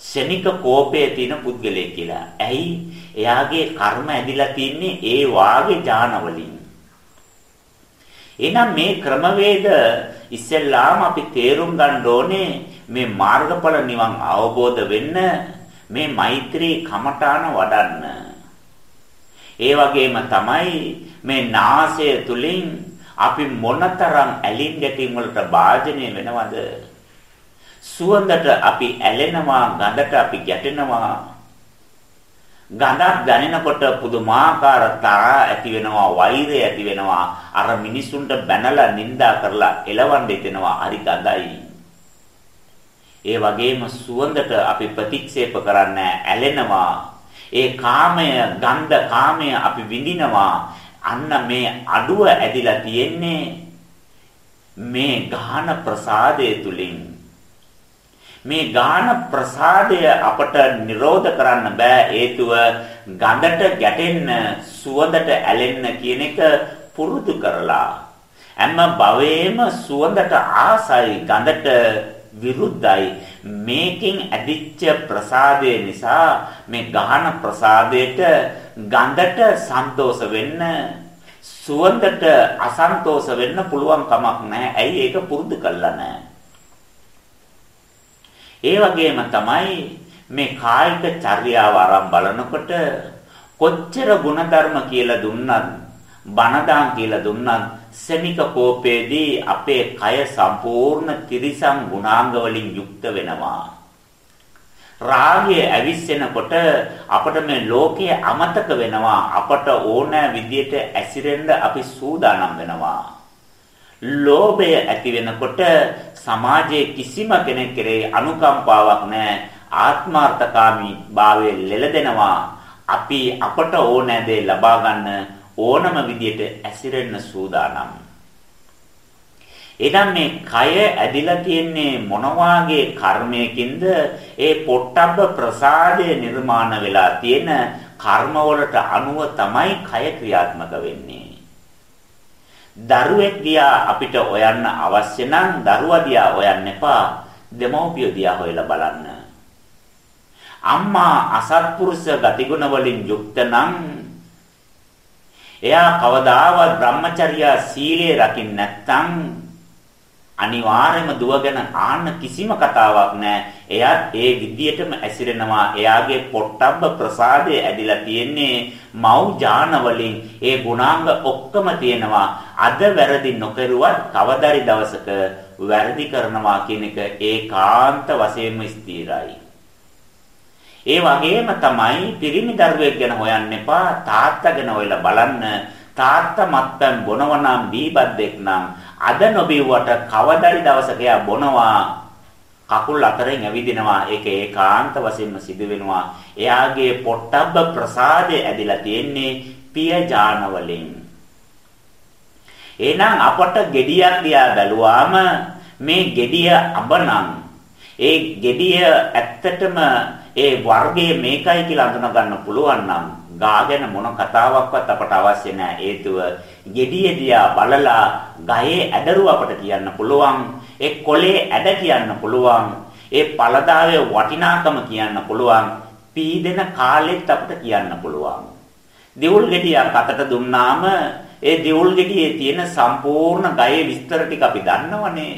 ශනික කෝපයේ තියෙන පුද්ගලයෙක් කියලා. ඇයි? එයාගේ කර්ම ඇදිලා තින්නේ ඒ වාගේ ඥානවලින්. එහෙනම් මේ ක්‍රමවේද ඉස්සෙල්ලාම අපි තේරුම් ගන්න ඕනේ මේ මාර්ගඵල නිවන් අවබෝධ වෙන්න මේ මෛත්‍රී කමඨාන වඩන්න. ඒ වගේම තමයි මේ නාසය තුලින් අපි මොනතරම් ඇලින් ගැටීම් වලට භාජනය වෙනවද? සුවඳට අපි ඇලෙනවා ගඳට අපි ගැටෙනවා ගඳක් දැනෙනකොට පුදුමාකාර තරහා ඇති වෙනවා වෛරය ඇති වෙනවා. අර මිනිසුන්ට බැනලා නිඳා කරලා එලවන්න හිතෙනවා. හරි ගඳයි. ඒ වගේම සුවඳට අපි ප්‍රතික්ෂේප කරන්නේ ඇලෙනවා. ඒ කාමය ගන්ධ කාමය අපි විඳිනවා. අන්න මේ අඩුව ඇදිලා තියෙන්නේ මේ ගාන ප්‍රසාදයේ තුලින්. මේ ගාන ප්‍රසාදය අපට නිරෝධ කරන්න බෑ හේතුව ගඳට ගැටෙන්න සුවඳට ඇලෙන්න කියන එක පුරුදු කරලා හැම භවයේම සුවඳට ආසයි ගඳට විරුද්ධයි මේකෙන් ඇදිච්ච ප්‍රසාදය නිසා මේ ගාන ප්‍රසාදයට ගඳට සන්තෝෂ වෙන්න සුවඳට අසන්තෝෂ වෙන්න පුළුවන් කමක් නැහැ. ඇයි ඒක පුරුදු කළා නැහැ. ඒ වගේම තමයි මේ කායික චර්යාව ආරම් බලනකොට කොච්චර ಗುಣධර්ම කියලා දුන්නත් බනදාන් කියලා දුන්නත් සෙමික කෝපේදී අපේ කය සම්පූර්ණ ත්‍රිසං ගුණාංග වලින් යුක්ත වෙනවා. රාගය ඇවිස්සෙනකොට අපට මේ ලෝකයේ අමතක වෙනවා. අපට ඕන විදියට ඇසිරෙන්න අපි සූදානම් වෙනවා. ලෝභය ඇති වෙනකොට සමාජයේ කිසිම කෙනෙක් කෙරේ අනුකම්පාවක් නැහැ. ආත්මార్థකාමී භාවයේ ලෙලදෙනවා අපි අපට ඕනෑ දේ ලබා ගන්න ඕනම විදියට ඇසිරෙන්න සූදානම්. එනම් මේ කය ඇදිලා තියෙන්නේ මොන වාගේ කර්මයකින්ද? ඒ පොට්ටබ්බ ප්‍රසාදය නිර්මාණ වෙලා තියෙන කර්ම වලට අනුව තමයි කය ක්‍රියාත්මක වෙන්නේ. දරුවෙක් දිහා අපිට හොයන්න අවශ්‍ය නම් දරුවා දිහා හොයන්න එපා. දෙමව්පිය දිහා හොයලා බලන්න. අම්මා අසත්පුරුෂ ගතිගුණ වලින් යුක්ත නම් එයා කවදාවත් බ්‍රහ්මචර්යා සීලය රකින්න නැත්නම් අනිවාර්යයෙන්ම දුවගෙන ආන්න කිසිම කතාවක් නැහැ. එයාත් ඒ විදියටම ඇසිරෙනවා. එයාගේ පොට්ටබ්බ ප්‍රසාදය ඇදිලා තියෙන්නේ මව් ඥාන වලින්. ඒ ගුණාංග ඔක්කොම තියෙනවා. අද වැරදි නොකරුවත් කවදාරි දවසක වැරදි කරනවා කියන එක ඒකාන්ත වශයෙන්ම ස්ථිරයි. ඒ වගේම තමයි පිරිමි දරුවෙක් ගැන හොයන්න එපා තාත්තා ගැන හොයලා බලන්න තාත්තා මත්පැන් බොනවනම් බීබද්දෙක් නම් අද නොබිව්වට කවදාරි දවසක එයා බොනවා කකුල් අතරින් ඇවිදිනවා ඒක ඒකාන්ත වශයෙන්ම සිදු වෙනවා එයාගේ පොට්ටබ්බ ප්‍රසාදය ඇදිලා තියෙන්නේ පිය ඥාන වලින් එහෙනම් අපට gediyak දිහා බැලුවාම මේ gediya අබනම් ඒ gediya ඇත්තටම ඒ වර්ගයේ මේකයි කියලා අඳුන ගන්න පුළුවන් නම් ගාගෙන මොන කතාවක්වත් අපට අවශ්‍ය නැහැ. හේතුව gediye දියා බලලා ගහේ ඇදරුව අපට කියන්න පුළුවන්. ඒ කොලේ ඇද කියන්න පුළුවන්. ඒ පළදාවේ වටිනාකම කියන්න පුළුවන්. පීදෙන කාලෙත් අපට කියන්න පුළුවන්. දිවුල් ගෙඩියක් අතට දුන්නාම ඒ දිවුල් ගෙඩියේ තියෙන සම්පූර්ණ ගයේ විස්තර ටික අපි දන්නවනේ.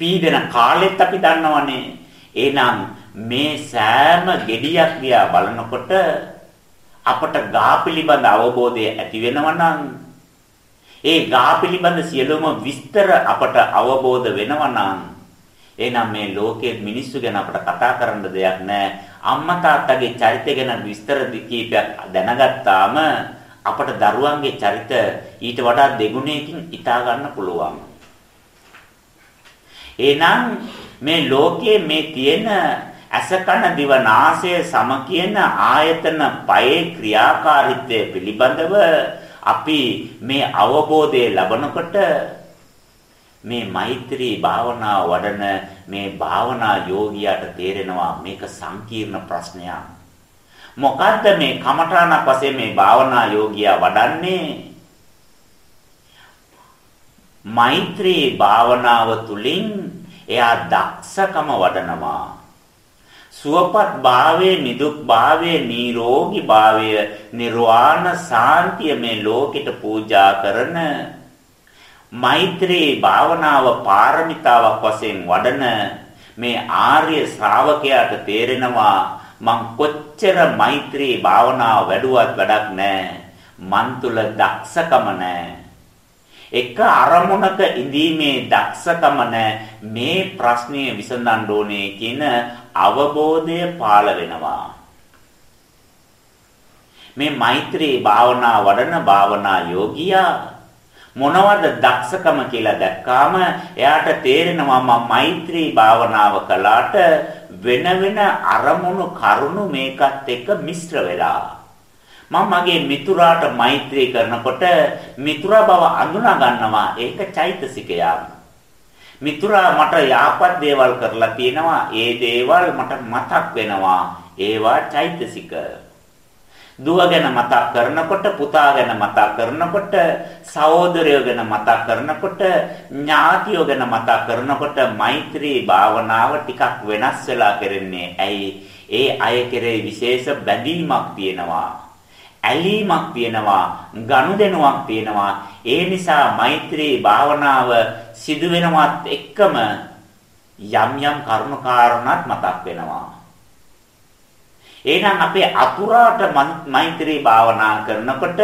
පීදෙන කාලෙත් අපි දන්නවනේ. එහෙනම් මේ සෑම ගෙඩියක් දිහා බලනකොට අපට ගා පිළිබඳ අවබෝධය ඇති වෙනවා නම් ඒ ගා පිළිබඳ සියලුම විස්තර අපට අවබෝධ වෙනවා නම් එහෙනම් මේ ලෝකයේ මිනිස්සු ගැන අපට කතා කරන්න දෙයක් නැහැ. අම්මා තාත්තගේ චරිතය ගැන විස්තර කීපයක් දැනගත්තාම අපට දරුවන්ගේ චරිත ඊට වඩා දෙගුණයකින් හිතා ගන්න පුළුවන්. එහෙනම් මේ ලෝකයේ මේ තියෙන අසකන දිව නාසය සම කියන ආයතන පයේ ක්‍රියාකාරීත්වය පිළිබඳව අපි මේ අවබෝධය ලබනකොට මේ මෛත්‍රී භාවනාව වඩන මේ භාවනා යෝගියාට තේරෙනවා මේක සංකීර්ණ ප්‍රශ්නයක්. මොකද්ද මේ කමඨාණක් වශයෙන් මේ භාවනා යෝගියා වඩන්නේ? මෛත්‍රී භාවනාව තුළින් එයා දක්ෂකම වඩනවා. සුවපත් භාවයේ නිදුක් භාවයේ නිරෝගී භාවය නිර්වාණ සාන්තිය මේ ලෝකෙට පූජා කරන මෛත්‍රී භාවනාව පාරමිතාවක් වශයෙන් වඩන මේ ආර්ය ශ්‍රාවකයාට තේරෙනවා මං කොච්චර මෛත්‍රී භාවනාව වැඩුවත් වැඩක් නැහැ මන් තුල දක්ෂකම නැහැ එක අරමුණක ඉඳීමේ දක්ෂකම මේ ප්‍රශ්නය විසඳන්න ඕනේ කියන අවබෝධය පාළ වෙනවා. මේ මෛත්‍රී භාවනා වඩන භාවනා යෝගියා මොනවද දක්ෂකම කියලා දැක්කාම එයාට තේරෙනවා මම මෛත්‍රී භාවනාව කළාට වෙන වෙන අරමුණු කරුණු මේකත් එක්ක මිශ්‍ර වෙලා. මම මගේ මිතුරාට මෛත්‍රී කරනකොට මිතුරා බව අඳුනා ගන්නවා. ඒක චෛතසිකයක්. මිතුරා මට යාපත් දේවල් කරලා තියෙනවා ඒ දේවල් මට මතක් වෙනවා ඒවා චෛතසික දුව ගැන මතක් කරනකොට පුතා ගැන මතක් කරනකොට සහෝදරයෝ ගැන මතක් කරනකොට ඥාතියෝ ගැන මතක් කරනකොට මෛත්‍රී භාවනාව ටිකක් වෙනස් වෙලා කරන්නේ. ඇයි? ඒ අය කෙරේ විශේෂ බැඳීමක් තියෙනවා. ඇලීමක් තියෙනවා. ගනුදෙනුවක් තියෙනවා. ඒ නිසා මෛත්‍රී භාවනාව සිදු වෙනවත් එක්කම යම් යම් කරුණු කාරණාත් මතක් වෙනවා. එහෙනම් අපේ අතුරාට මෛත්‍රී භාවනා කරනකොට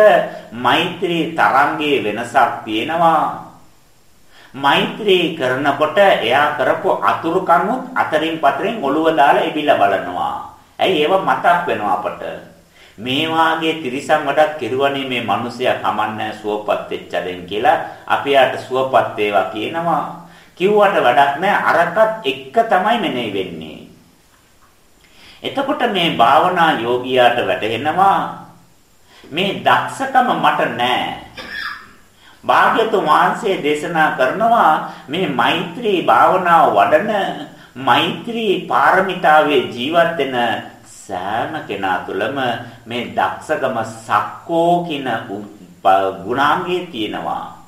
මෛත්‍රී තරංගයේ වෙනසක් තියෙනවා. මෛත්‍රී කරනකොට එයා කරපු අතුරු කනුත් අතරින් පතරින් ඔළුව දාලා එබිලා බලනවා. ඇයි ඒව මතක් වෙනවා අපට. මේ වාගේ තිරිසන් වැඩක් කෙරුවනේ මේ මිනිසයා කමන්නේ සුවපත් වෙච්චදෙන් කියලා අපි යාට සුවපත් වේවා කියනවා. කිව්වට වැඩක් නැහැ අරකට එක තමයි මෙනෙහි වෙන්නේ. එතකොට මේ භාවනා යෝගියාට වැටහෙනවා මේ දක්ෂකම මට නැහැ. භාග්‍යතුන් වහන්සේ දේශනා කරනවා මේ මෛත්‍රී භාවනාව වඩන මෛත්‍රී පාරමිතාවේ ජීවත් වෙන සෑම කෙනා තුළම මේ දක්ෂකම සක්කෝ කියන ගුණාංගයේ තියෙනවා.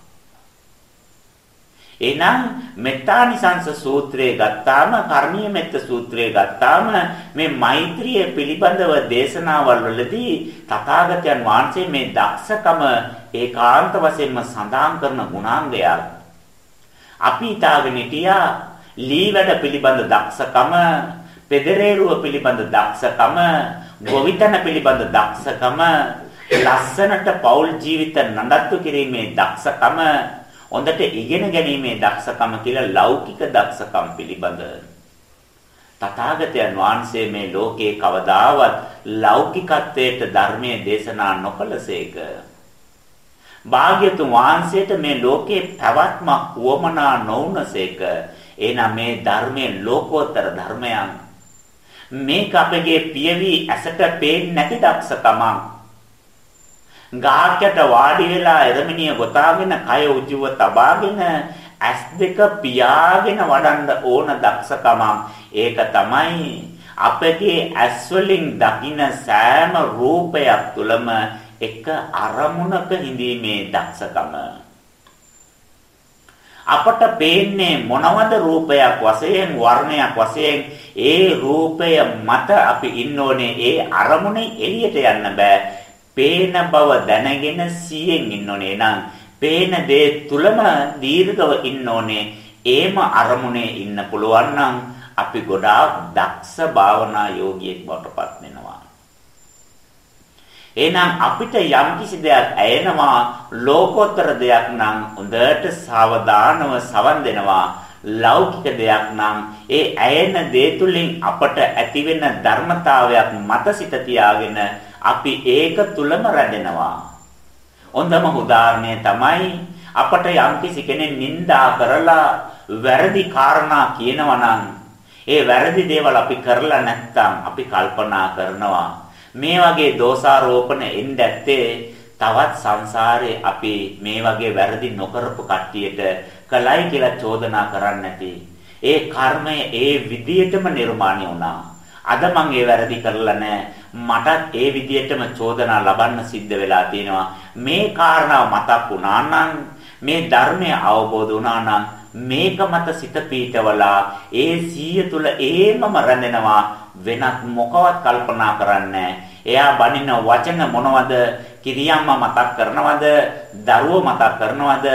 එහෙනම් මෙත්තානිසංස සූත්‍රය ගත්තාම කර්ණීය මෙත්ත සූත්‍රය ගත්තාම මේ මෛත්‍රිය පිළිබඳව දේශනාවල් වලදී තථාගතයන් වහන්සේ මේ දක්ෂකම ඒකාන්ත වශයෙන්ම සඳහන් කරන ගුණාංගයක්. අපි ඊටාගෙන හිටියා ලී වැඩ පිළිබඳ දක්ෂකම, පෙදරේරුව පිළිබඳ දක්ෂකම, ගොවිතැන පිළිබඳ දක්ෂකම, ලස්සනට පෞල් ජීවිත නඩත්තු කිරීමේ දක්ෂකම හොඳට ඉගෙන ගැනීමේ දක්ෂකම කියලා ලෞකික දක්ෂකම් පිළිබඳ තථාගතයන් වහන්සේ මේ ලෝකේ කවදාවත් ලෞකිකත්වයට ධර්මයේ දේශනා නොකළසේක. භාග්‍යතුන් වහන්සේට මේ ලෝකේ පැවැත්මක් වමනා නොවුනසේක. එහෙනම් මේ ධර්මයේ ලෝකෝත්තර ධර්මයන් මේක අපගේ පියවි ඇසට පේන්නේ නැති දක්ෂකමක්. ගාකට වාඩි වෙලා එරමිනිය ගොතාගෙන කය උජුව තබාගෙන ඇස් දෙක පියාගෙන වඩන්න ඕන දක්ෂකම ඒක තමයි අපගේ ඇස් වලින් දකින සෑම රූපයක් තුළම එක අරමුණක හිඳීමේ දක්ෂකම අපට පේන්නේ මොනවද රූපයක් වශයෙන් වර්ණයක් වශයෙන්? ඒ රූපය මත අපි ඉන්න ඕනේ. ඒ අරමුණේ එළියට යන්න බෑ. පේන බව දැනගෙන සියෙන් ඉන්න ඕනේ නම් පේන දේ තුලම දීර්ඝව ඉන්න ඕනේ. ඒම අරමුණේ ඉන්න පුළුවන් නම් අපි ගොඩාක් දක්ෂ භාවනා යෝගියෙක් බවට පත් වෙනවා. එහෙනම් අපිට යම්කිසි දෙයක් ඇයෙනවා ලෝකෝත්තර දෙයක් නම් හොඳට සාවධානව සවන් දෙනවා. ලෞකික දෙයක් නම් ඒ ඇයෙන දේ තුලින් අපට ඇතිවෙන ධර්මතාවයක් මත සිත තියාගෙන අපි ඒක තුලම රැඳෙනවා. හොඳම උදාහරණය තමයි අපට යම්කිසි කෙනෙක් නිඳා කරලා වැරදි කාරණා කියනවා නම් ඒ වැරදි දේවල් අපි කරලා නැත්නම් අපි කල්පනා කරනවා. මේ වගේ දෝෂාරෝපණ එන්න ඇත්තේ තවත් සංසාරේ අපි මේ වගේ වැරදි නොකරපු කට්ටියට කලයි කියලා චෝදනා කරන්නේ නැති. ඒ කර්මය ඒ විදියටම නිර්මාණය වුණා. අද මං ඒ වැරදි කරලා නැහැ. මටත් ඒ විදියටම චෝදනා ලබන්න සිද්ධ වෙලා තියෙනවා. මේ කාරණාව මතක් වුණා නම් මේ ධර්මය අවබෝධ වුණා නම් මේක මත සිත පීඨවලා ඒ සීය තුල ඒමම රැඳෙනවා වෙනත් මොකවත් කල්පනා කරන්නේ එයා බනින වචන මොනවද? කිරියම්ම මතක් කරනවද? දරුවෝ මතක් කරනවද?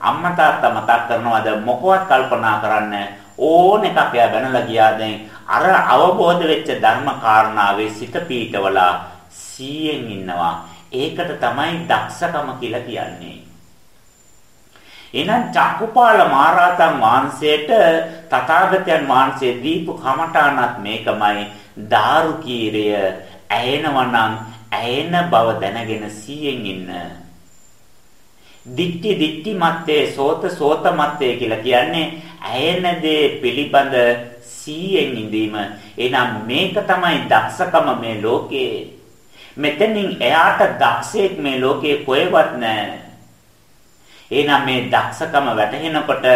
අම්මා තාත්තා මතක් කරනවද? මොකවත් කල්පනා කරන්නේ ඕන එකක් එයා බැනලා ගියා දැන්. අර අවබෝධ වෙච්ච ධර්ම කාරණාවේ සිත පීඨවලා සීයෙන් ඉන්නවා. ඒකට තමයි දක්ෂකම කියලා කියන්නේ. එහෙනම් චක්කුපාල මහරහතන් වහන්සේට තථාගතයන් වහන්සේ දීපු කමඨානත් මේකමයි දාරු කීරය ඇයෙනවනම් ඇයෙන බව දැනගෙන සීයෙන් ඉන්න. දික්ටි දික්ටි මත්තේ සෝත සෝත මත්තේ කියලා කියන්නේ ඇයෙන දේ පිළිබඳ සීයෙන් ඉඳීම. එහෙනම් මේක තමයි දක්ෂකම මේ ලෝකේ. මෙතනින් එයාට දක්ෂයෙක් මේ ලෝකේ කොහෙවත් නැහැ. එහෙනම් මේ දක්ෂකම වැටහෙනකොට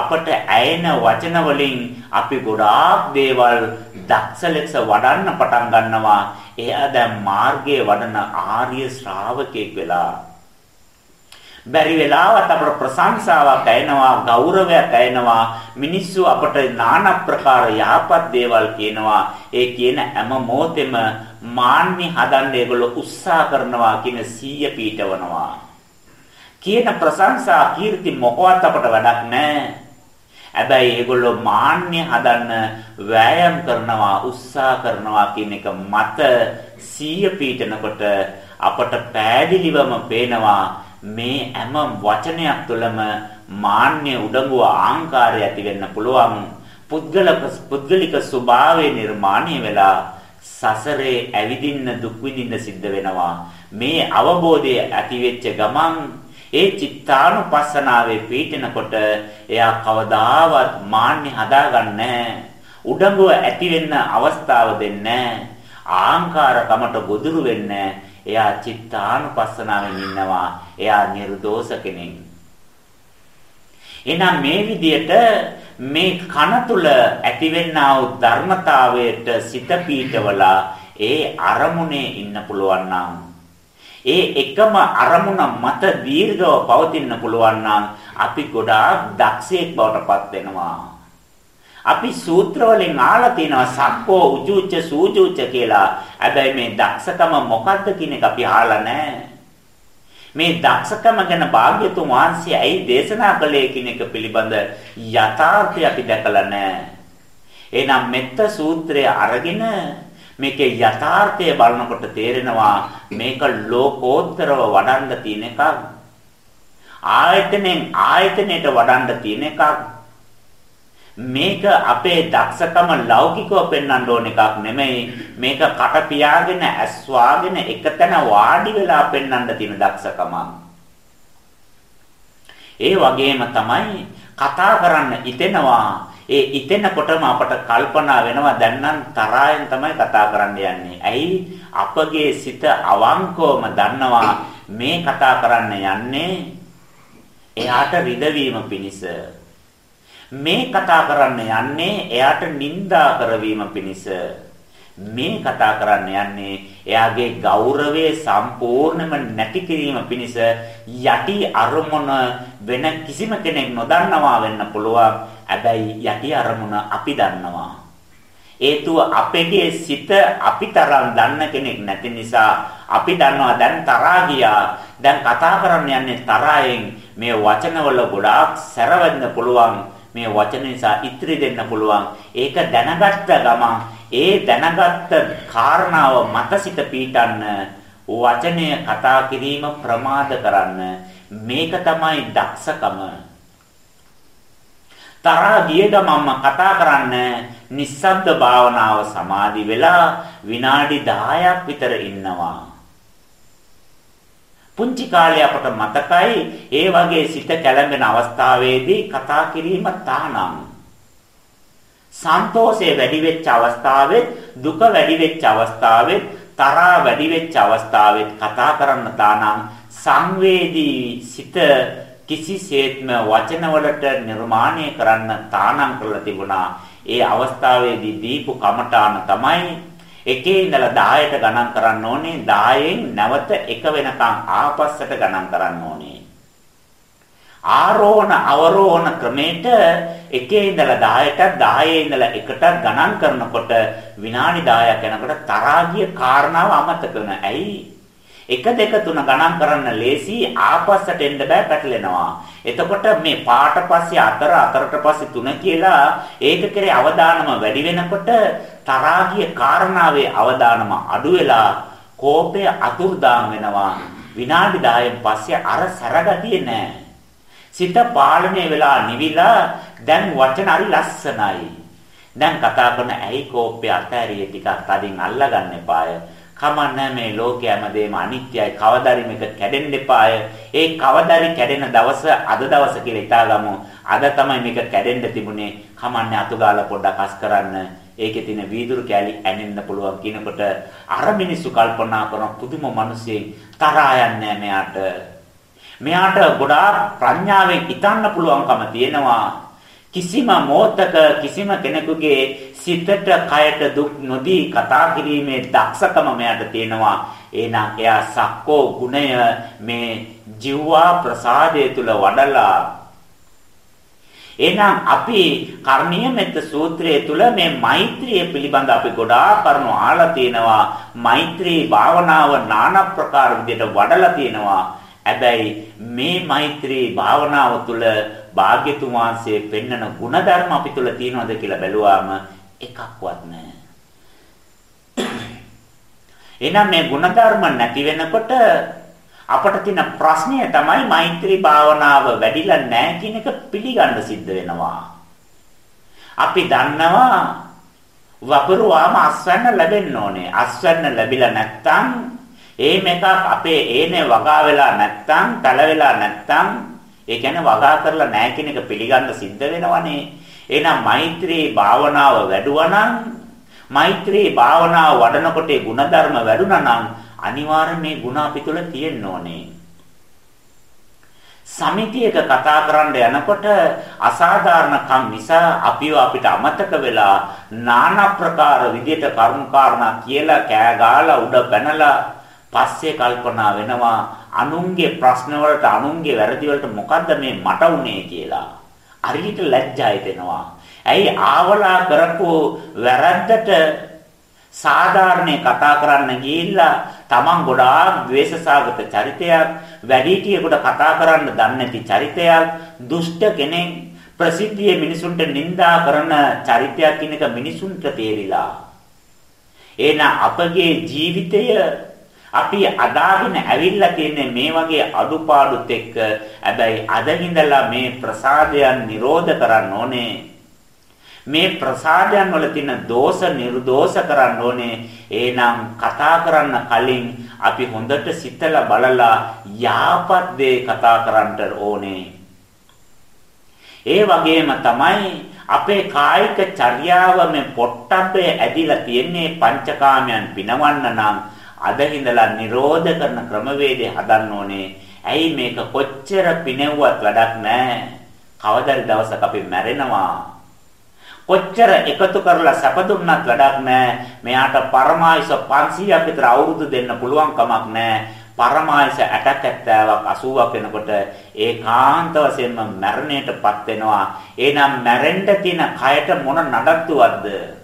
අපට ඇයෙන වචන වලින් අපි ගොඩාක් දේවල් දක්ෂ ලෙස වඩන්න පටන් ගන්නවා. එයා දැන් මාර්ගයේ වඩන ආර්ය ශ්‍රාවකෙක් වෙලා. බැරි වෙලාවත් අපට ප්‍රශංසාවක් ඇයෙනවා, ගෞරවයක් ඇයෙනවා. මිනිස්සු අපට নানা ප්‍රකාර යහපත් දේවල් කියනවා. ඒ කියන හැම මොහොතෙම මාන්නේ හදන්න ඒගොල්ලෝ උත්සාහ කරනවා කියන සීය පීඨවනවා. කියන ප්‍රශංසා කීර්ති මොකවත් අපට වැඩක් නැහැ. හැබැයි ඒගොල්ලෝ මාන්නේ හදන්න වෑයම් කරනවා උත්සාහ කරනවා කියන එක මත සීය පීඨනකොට අපට පෑදිලිවම පේනවා මේ හැම වචනයක් තුළම මාන්නේ උඩඟුව ආංකාරය ඇති වෙන්න පුළුවන් පුද්ගලික පුද්ගලික ස්වභාවය නිර්මාණය වෙලා සසරේ ඇවිදින්න දුක් විඳින්න සිද්ධ වෙනවා මේ අවබෝධය ඇති වෙච්ච ගමන් ඒ චිත්තානුපස්සනාවේ පීඨනකොට එයා කවදාවත් මාන්නේ හදාගන්නේ උඩඟුව ඇති වෙන්න අවස්ථාව දෙන්නේ ආංකාරකමට ගොදුරු වෙන්නේ එයා චිත්තානුපස්සනාවෙන් ඉන්නවා. එයා නිර්දෝෂ කෙනෙක්. එහෙනම් මේ විදියට මේ කන තුල ඇතිවෙනා වූ ධර්මතාවයට සිත පීඨවලා ඒ අරමුණේ ඉන්න පුළුවන් නම් ඒ එකම අරමුණ මත දීර්ඝව පවතින්න පුළුවන් නම් අපි ගොඩාක් දක්ෂයෙක් බවට පත් වෙනවා. අපි සූත්‍ර වලින් ආලා තියෙනවා සක්කෝ උජුච්ච සූජුච්ච කියලා. හැබැයි මේ දක්ෂකම මොකද්ද කියන එක අපි ආලා නැහැ. මේ දක්ෂකම ගැන භාග්‍යතුන් වහන්සේ ඇයි දේශනා කළේ කියන එක පිළිබඳ යථාර්ථය අපි දැකලා නැහැ. එහෙනම් මෙත්ත සූත්‍රය අරගෙන මේකේ යථාර්ථය බලනකොට තේරෙනවා මේක ලෝකෝත්තරව වඩන්න තියෙන එකක්. ආයතනෙන් ආයතනයට වඩන්න තියෙන එකක්. මේක අපේ දක්ෂකම ලෞකිකව පෙන්වන්න ඕන එකක් නෙමෙයි. මේක කට පියාගෙන ඇස්වාගෙන එකතැන වාඩි වෙලා පෙන්වන්න තියෙන දක්ෂකම. ඒ වගේම තමයි කතා කරන්න ඉතෙනවා ඒ ඉතෙනකොටම අපට කල්පනා වෙනවා දැන් නම් තරහෙන් තමයි කතා කරන්න යන්නේ. ඇයි? අපගේ සිත අවංකවම දන්නවා මේ කතා කරන්න යන්නේ එයාට රිදවීම පිණිස. මේ කතා කරන්න යන්නේ එයාට නිඳා කරවීම පිණිස. මේ කතා කරන්න යන්නේ එයාගේ ගෞරවය සම්පූර්ණයෙන්ම නැති කිරීම පිණිස යටි අරමුණ වෙන කිසිම කෙනෙක් නොදන්නවා වෙන්න පුළුවන්. හැබැයි යටි අරමුණ අපි දන්නවා. හේතුව අපගේ සිත අපිතරම් දන්න කෙනෙක් නැති නිසා අපි දන්නවා දැන් තරහා ගියා. දැන් කතා කරන්න යන්නේ තරහෙන් මේ වචනවල ගොඩාක් සැරවෙන්න පුළුවන්. මේ වචන නිසා ඉත්‍රි දෙන්න පුළුවන්. ඒක දැනගත්ත ගමන් ඒ දැනගත්ත කාරණාව මත සිට පීඩන්න වචනය කතා කිරීම ප්‍රමාද කරන්න මේක තමයි දක්ෂකම. තරහා ගිය ගමන්ම කතා කරන්න නිස්සබ්ද භාවනාව සමාධි වෙලා විනාඩි 10ක් විතර ඉන්නවා. පුංචි කාලේ අපට මතකයි ඒ වගේ සිත කැළඹෙන අවස්ථාවේදී කතා කිරීම තානම්. සන්තෝෂය වැඩි වෙච්ච අවස්ථාවෙත් දුක වැඩි වෙච්ච අවස්ථාවෙත් තරහා වැඩි වෙච්ච අවස්ථාවෙත් කතා කරන්න තානම් සංවේදී සිත කිසිසේත්ම වචන වලට නිර්මාණය කරන්න තානම් කරලා තිබුණා. ඒ අවස්ථාවේදී දීපු කමඨාන තමයි එකේ ඉඳලා 10ට ගණන් කරන්න ඕනේ 10න් නැවත එක වෙනකන් ආපස්සට ගණන් කරන්න ඕනේ ආරෝහණ අවරෝහණ ක්‍රමයට එකේ ඉඳලා 10ට 10 ඉඳලා 1ට ගණන් කරනකොට විනාඩි 10ක් යනකොට තරහාගිය කාරණාව අමතක වෙන. ඇයි? 1 2 3 ගණන් කරන්න ලේසි ආපස්සට එන්න බෑ පැටලෙනවා. එතකොට මේ පාට පස්සේ අතර අතරට පස්සේ තුන කියලා ඒක කෙරේ අවධානම වැඩි වෙනකොට තරාගිය කාරණාවේ අවධානම අඩු වෙලා කෝපය අතුරුදාන් වෙනවා. විනාඩි 10න් පස්සේ අර සැරගතිය නෑ. සිත පාලනය වෙලා නිවිලා දැන් වචන හරි ලස්සනයි. දැන් කතා කරන ඇයි කෝපය අතහැරිය ටිකක් තදින් අල්ලගන්න එපාය. කමන්නේ මේ ලෝකයේ හැමදේම අනිත්‍යයි කවදාරි මේක කැඩෙන්න එපාය. ඒ කවදාරි කැඩෙන දවස අද දවස කියලා හිතාගමු. අද තමයි මේක කැඩෙන්න තිබුණේ. කමන්නේ අතුගාලා පොඩ්ඩක් අස් කරන්න. ඒකේ තියෙන වීදුරු කෑලි ඇනෙන්න පුළුවන් කියනකොට අර මිනිස්සු කල්පනා කරන පුදුම මිනිසෙක් තරහා යන්නේ මෙයාට. මෙයාට ගොඩාක් ප්‍රඥාවෙන් හිතන්න පුළුවන්කම තියෙනවා. කිසිම මොහතක කිසිම කෙනෙකුගේ සිතට කයට දුක් නොදී කතා කිරීමේ දක්ෂකම මෙයාට තියෙනවා. එහෙනම් එයා සක්කෝ ගුණය මේ ජීවා ප්‍රසාදය තුල වඩලා එහෙනම් අපි කර්ණීය මෙත්ත සූත්‍රයේ තුල මේ මෛත්‍රිය පිළිබඳ අපි ගොඩාක් කරුණු අහලා තියෙනවා. මෛත්‍රී භාවනාව নানা ප්‍රකාර විදිහට වඩලා තියෙනවා. හැබැයි මේ මෛත්‍රී භාවනාව තුළ භාග්‍යතුන් වහන්සේ පෙන්වන ಗುಣධර්ම අපි තුල තියෙනවද කියලා බැලුවාම එකක්වත් නැහැ. එහෙනම් මේ ಗುಣධර්ම නැති වෙනකොට අපට තියෙන ප්‍රශ්නය තමයි මෛත්‍රී භාවනාව වැඩිලා නැහැ කියන එක පිළිගන්න සිද්ධ වෙනවා. අපි දන්නවා වපුරුවාම අස්වැන්න ලැබෙන්න ඕනේ. අස්වැන්න ලැබිලා නැත්තම් ඒ මේක අපේ ඒනේ වගා වෙලා නැත්තම්, තල වෙලා නැත්තම් ඒ කියන්නේ වගා කරලා නැහැ කියන එක පිළිගන්න සිද්ධ වෙනවනේ. එහෙනම් මෛත්‍රී භාවනාව වැඩුවා මෛත්‍රී භාවනාව වඩනකොට ඒ ಗುಣධර්ම වැඩුණා නම් අනිවාර්යෙන් මේ ಗುಣ අපි තුල තියෙන්න ඕනේ. සමිතියක කතා කරන්න යනකොට අසාධාරණකම් නිසා අපිව අපිට අමතක වෙලා নানা ප්‍රකාර විදියට කර්ම කාරණා කියලා කෑ ගාලා උඩ පැනලා පස්සේ කල්පනා වෙනවා අනුන්ගේ ප්‍රශ්න වලට අනුන්ගේ වැරදි වලට මොකද්ද මේ මට උනේ කියලා හරියට ලැජ්ජා හිතෙනවා. ඇයි ආවලා කරපු වැරද්දට සාධාරණේ කතා කරන්න ගිහිල්ලා Taman ගොඩාක් ද්වේෂසාගත චරිතයක් වැඩිහිටියෙකුට කතා කරන්න දන්නේ නැති චරිතයක් දුෂ්ට කෙනෙක් ප්‍රසිද්ධියේ මිනිසුන්ට නිඳා කරන චරිතයක් කියන එක මිනිසුන්ට තේරිලා එහෙනම් අපගේ ජීවිතය අපි අදාගෙන ඇවිල්ලා තියන්නේ මේ වගේ අඩුපාඩුත් එක්ක. හැබැයි අදින්දලා මේ ප්‍රසාදයන් නිරෝධ කරන්න ඕනේ. මේ ප්‍රසාදයන් වල තියෙන දෝෂ නිර්දෝෂ කරන්න ඕනේ. එහෙනම් කතා කරන්න කලින් අපි හොඳට සිතලා බලලා යාපත් දේ කතා කරන්න ඕනේ. ඒ වගේම තමයි අපේ කායික චර්යාව මේ පොට්ටබ්බේ ඇදිලා තියෙන්නේ පංචකාමයන් පිනවන්න නම් අද හිඳලා නිරෝධ කරන ක්‍රමවේදය හදන්න ඕනේ. ඇයි මේක කොච්චර පිනෙව්වත් වැඩක් නැහැ. කවදාද දවසක අපි මැරෙනවා. කොච්චර එකතු කරලා සැප දුන්නත් වැඩක් නැහැ. මෙයාට පරමායස 500ක් විතර අවුරුදු දෙන්න පුළුවන් කමක් නැහැ. පරමායස 60ක් 70ක් 80ක් වෙනකොට ඒකාන්ත වශයෙන්ම මරණයටපත් වෙනවා. එහෙනම් මැරෙන්න තියෙන කයට මොන නඩත්තුවක්ද?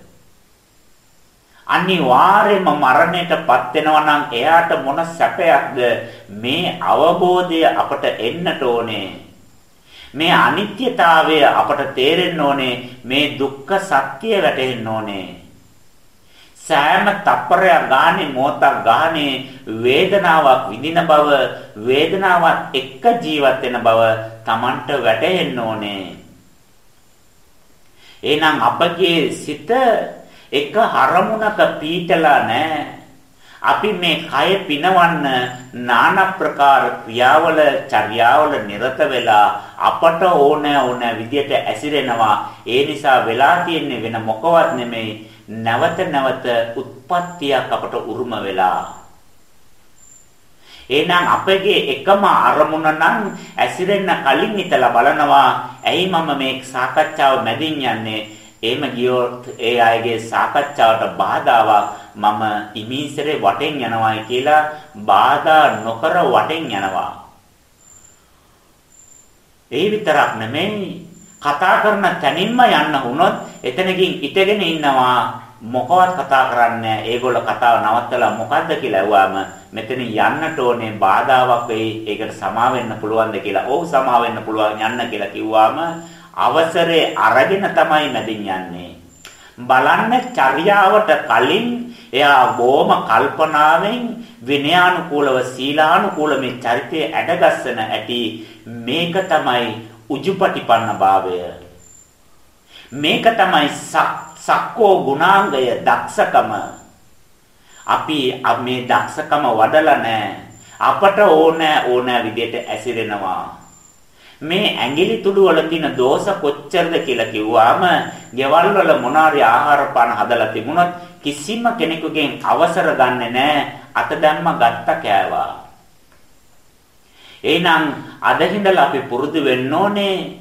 අනිවාර්යයෙන්ම මරණයටපත් වෙනවා නම් එයාට මොන සැපයක්ද? මේ අවබෝධය අපට එන්නට ඕනේ. මේ අනිත්‍යතාවය අපට තේරෙන්න ඕනේ. මේ දුක්ඛ සත්‍ය වැටහෙන්න ඕනේ. සෑම තප්පරයක් ගානේ මොහොතක් ගානේ වේදනාවක් විඳින බව වේදනාවත් එක්ක ජීවත් වෙන බව Tamanට වැටහෙන්න ඕනේ. එහෙනම් අපගේ සිත එක හරමුණක පීටලා නැහැ. අපි මේ කය පිනවන්න নানা ප්‍රකාර ක්‍රියාවල චර්යාවල නිරත වෙලා අපට ඕන ඕන විදියට ඇසිරෙනවා. ඒ නිසා වෙලා තියෙන්නේ වෙන මොකවත් නෙමෙයි. නැවත නැවත උත්පත්තියක් අපට උරුම වෙලා. එහෙනම් අපගේ එකම අරමුණ නම් ඇසිරෙන්න කලින් හිතලා බලනවා. ඇයි මම මේ සාකච්ඡාව මැදින් යන්නේ? එහෙම ගියොත් ඒ අයගේ සාකච්ඡාවට බාධාවක් මම ඉමීසරේ වටෙන් යනවායි කියලා බාධා නොකර වටෙන් යනවා. ඒ විතරක් නෙමෙයි කතා කරන තැනින්ම යන්න වුණොත් එතනකින් ඉතගෙන ඉන්නවා මොකවත් කතා කරන්නේ ඒගොල්ල කතාව නවත්තලා මොකද්ද කියලා ඇහුවාම මෙතන යන්නට ඕනේ බාධාවක් වෙයි ඒකට සමා වෙන්න පුළුවන්ද කියලා. ඔව් සමා වෙන්න පුළුවන් යන්න කියලා කිව්වාම අවසරේ අරගෙන තමයි මැදින් යන්නේ. බලන්න චර්යාවට කලින් එයා බොහොම කල්පනාවෙන් විනයානුකූලව සීලානුකූල මේ චරිතය ඇඩගස්සන ඇති මේක තමයි උජුපටිපන්න භාවය. මේක තමයි සක්කෝ ගුණාංගය දක්ෂකම. අපි මේ දක්ෂකම වඩලා නැහැ. අපට ඕනෑ ඕනෑ විදිහට ඇසිරෙනවා. මේ ඇඟිලි තුඩු වල තියෙන දෝෂ කොච්චරද කියලා කිව්වාම ගෙවල් වල මොනාරි ආහාර පාන හදලා තිබුණොත් කිසිම කෙනෙකුගෙන් අවසර ගන්නෙ නෑ අත දැම්ම ගත්ත කෑවා. එහෙනම් අද හිඳලා අපි පුරුදු වෙන්න ඕනේ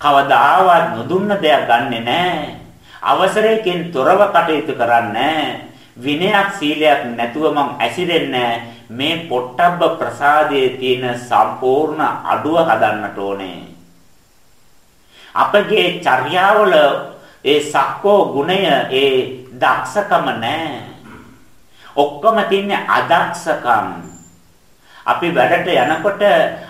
කවදාවත් නොදුන්න දෙයක් ගන්නෙ නෑ. අවසරයකින් තොරව කටයුතු කරන්නේ විනයක් සීලයක් නැතුව මං ඇසිරෙන්නේ මේ පොට්ටබ්බ ප්‍රසාදයේ තියෙන සම්පූර්ණ අඩුව හදන්නට ඕනේ. අපගේ චර්යාවල ඒ සක්කෝ ගුණය ඒ දක්ෂකම නැහැ. ඔක්කොම තින්නේ අදක්ෂකම්. අපි වැඩට යනකොට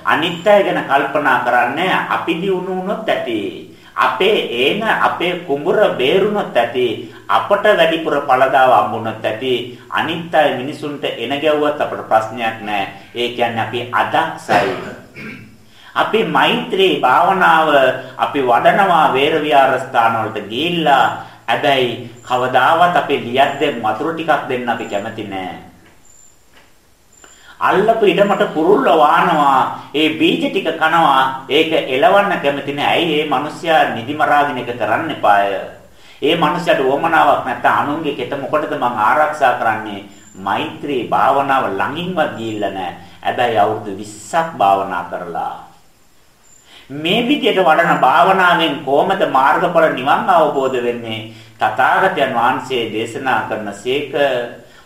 අනිත් අය ගැන කල්පනා කරන්නේ අපි දිනු වුණොත් ඇති. අපේ ඒන අපේ කුඹුර බේරුණොත් ඇති අපට වැඩිපුර පළදාව හම්බුනොත් ඇති අනිත් අය මිනිසුන්ට එන ගැව්වත් අපට ප්‍රශ්නයක් නැහැ ඒ කියන්නේ අපි අදක්සයි. අපි මෛත්‍රී භාවනාව අපි වඩනවා වේර විහාර ස්ථාන වලට ගිහිල්ලා. හැබැයි කවදාවත් අපේ ලියද්දෙන් වතුර ටිකක් දෙන්න අපි කැමති නැහැ අල්ලපු ඉඩමට කුරුල්ල වානවා. ඒ බීජ ටික කනවා. ඒක එලවන්න කැමති නෑ ඇයි මේ මිනිස්සයා නිදිමරාගෙන එක කරන්න එපාය. ඒ මිනිස්සයාට වමනාවක් නැත්නම් අනුන්ගේ කෙත මොකටද මං ආරක්ෂා කරන්නේ? මෛත්‍රී භාවනාව ළඟින්වත් ගිහිල්ලා නෑ හැබැයි අවුරුදු 20ක් භාවනා කරලා. මේ විදිහට වඩන භාවනාවෙන් කොහොමද මාර්ගඵල නිවන් අවබෝධ වෙන්නේ? තථාගතයන් වහන්සේ දේශනා කරන සේක.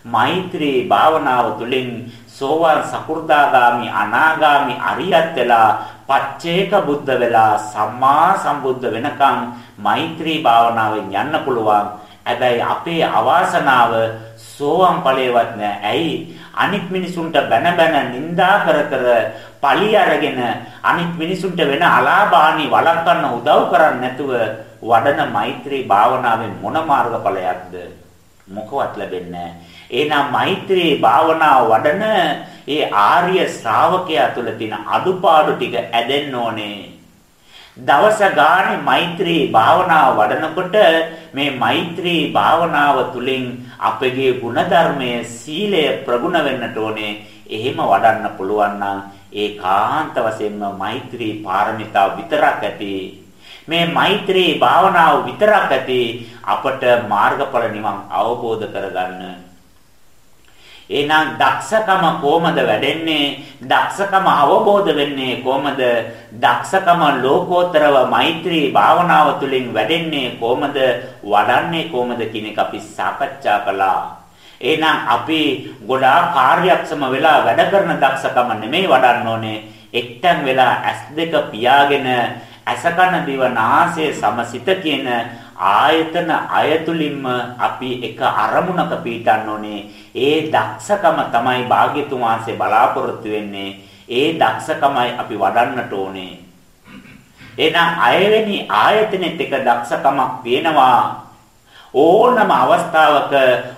මෛත්‍රී භාවනාව තුළින් සෝවාන් සකු르දාගාමි අනාගාමි අරියත් වෙලා පච්චේක බුද්ධ වෙලා සම්මා සම්බුද්ධ වෙනකන් මෛත්‍රී භාවනාවෙන් යන්න පුළුවන්. හැබැයි අපේ අවාසනාව සෝවාන් ඵලයේවත් නෑ. ඇයි? අනිත් මිනිසුන්ට බැන බැන නිඳා කර කර පලි අරගෙන අනිත් මිනිසුන්ට වෙන අලාභානි වළක්වන්න උදව් කරන්නේ නැතුව වඩන මෛත්‍රී භාවනාවෙන් මොන මාර්ගඵලයක්ද? මොකවත් ලැබෙන්නේ නැහැ. එහෙනම් මෛත්‍රී භාවනාව වඩන ඒ ආර්ය ශ්‍රාවකයා තුළ තියෙන අඩුපාඩු ටික ඇදෙන්න ඕනේ. දවස ගානේ මෛත්‍රී භාවනාව වඩනකොට මේ මෛත්‍රී භාවනාව තුළින් අපගේ ಗುಣධර්මයේ සීලය ප්‍රගුණ වෙන්නට ඕනේ. එහෙම වඩන්න පුළුවන් නම් ඒකාන්ත වශයෙන්ම මෛත්‍රී පාරමිතාව විතරක් ඇති මේ මෛත්‍රී භාවනාව විතරක් ඇති අපට මාර්ගඵල නිවන් අවබෝධ කරගන්න එහෙනම් දක්ෂකම කොහමද වැඩෙන්නේ? දක්ෂකම අවබෝධ වෙන්නේ කොහමද? දක්ෂකම ලෝකෝත්තරව මෛත්‍රී භාවනාව තුළින් වැඩෙන්නේ කොහමද? වඩන්නේ කොහමද කියන එක අපි සාකච්ඡා කළා. එහෙනම් අපි ගොඩාක් කාර්යක්ෂම වෙලා වැඩ කරන දක්ෂකම නෙමෙයි වඩන්න ඕනේ. එක්තැන් වෙලා S2 පියාගෙන අසකන දිව නාසය සමසිත කියන ආයතන අයතුලින්ම අපි එක අරමුණක පීඩන්න ඕනේ. ඒ දක්ෂකම තමයි භාග්‍යතුන් වහන්සේ බලාපොරොත්තු වෙන්නේ. ඒ දක්ෂකමයි අපි වඩන්නට ඕනේ. එහෙනම් අයවෙනි ආයතනෙත් එක දක්ෂකමක් වෙනවා. ඕනම අවස්ථාවක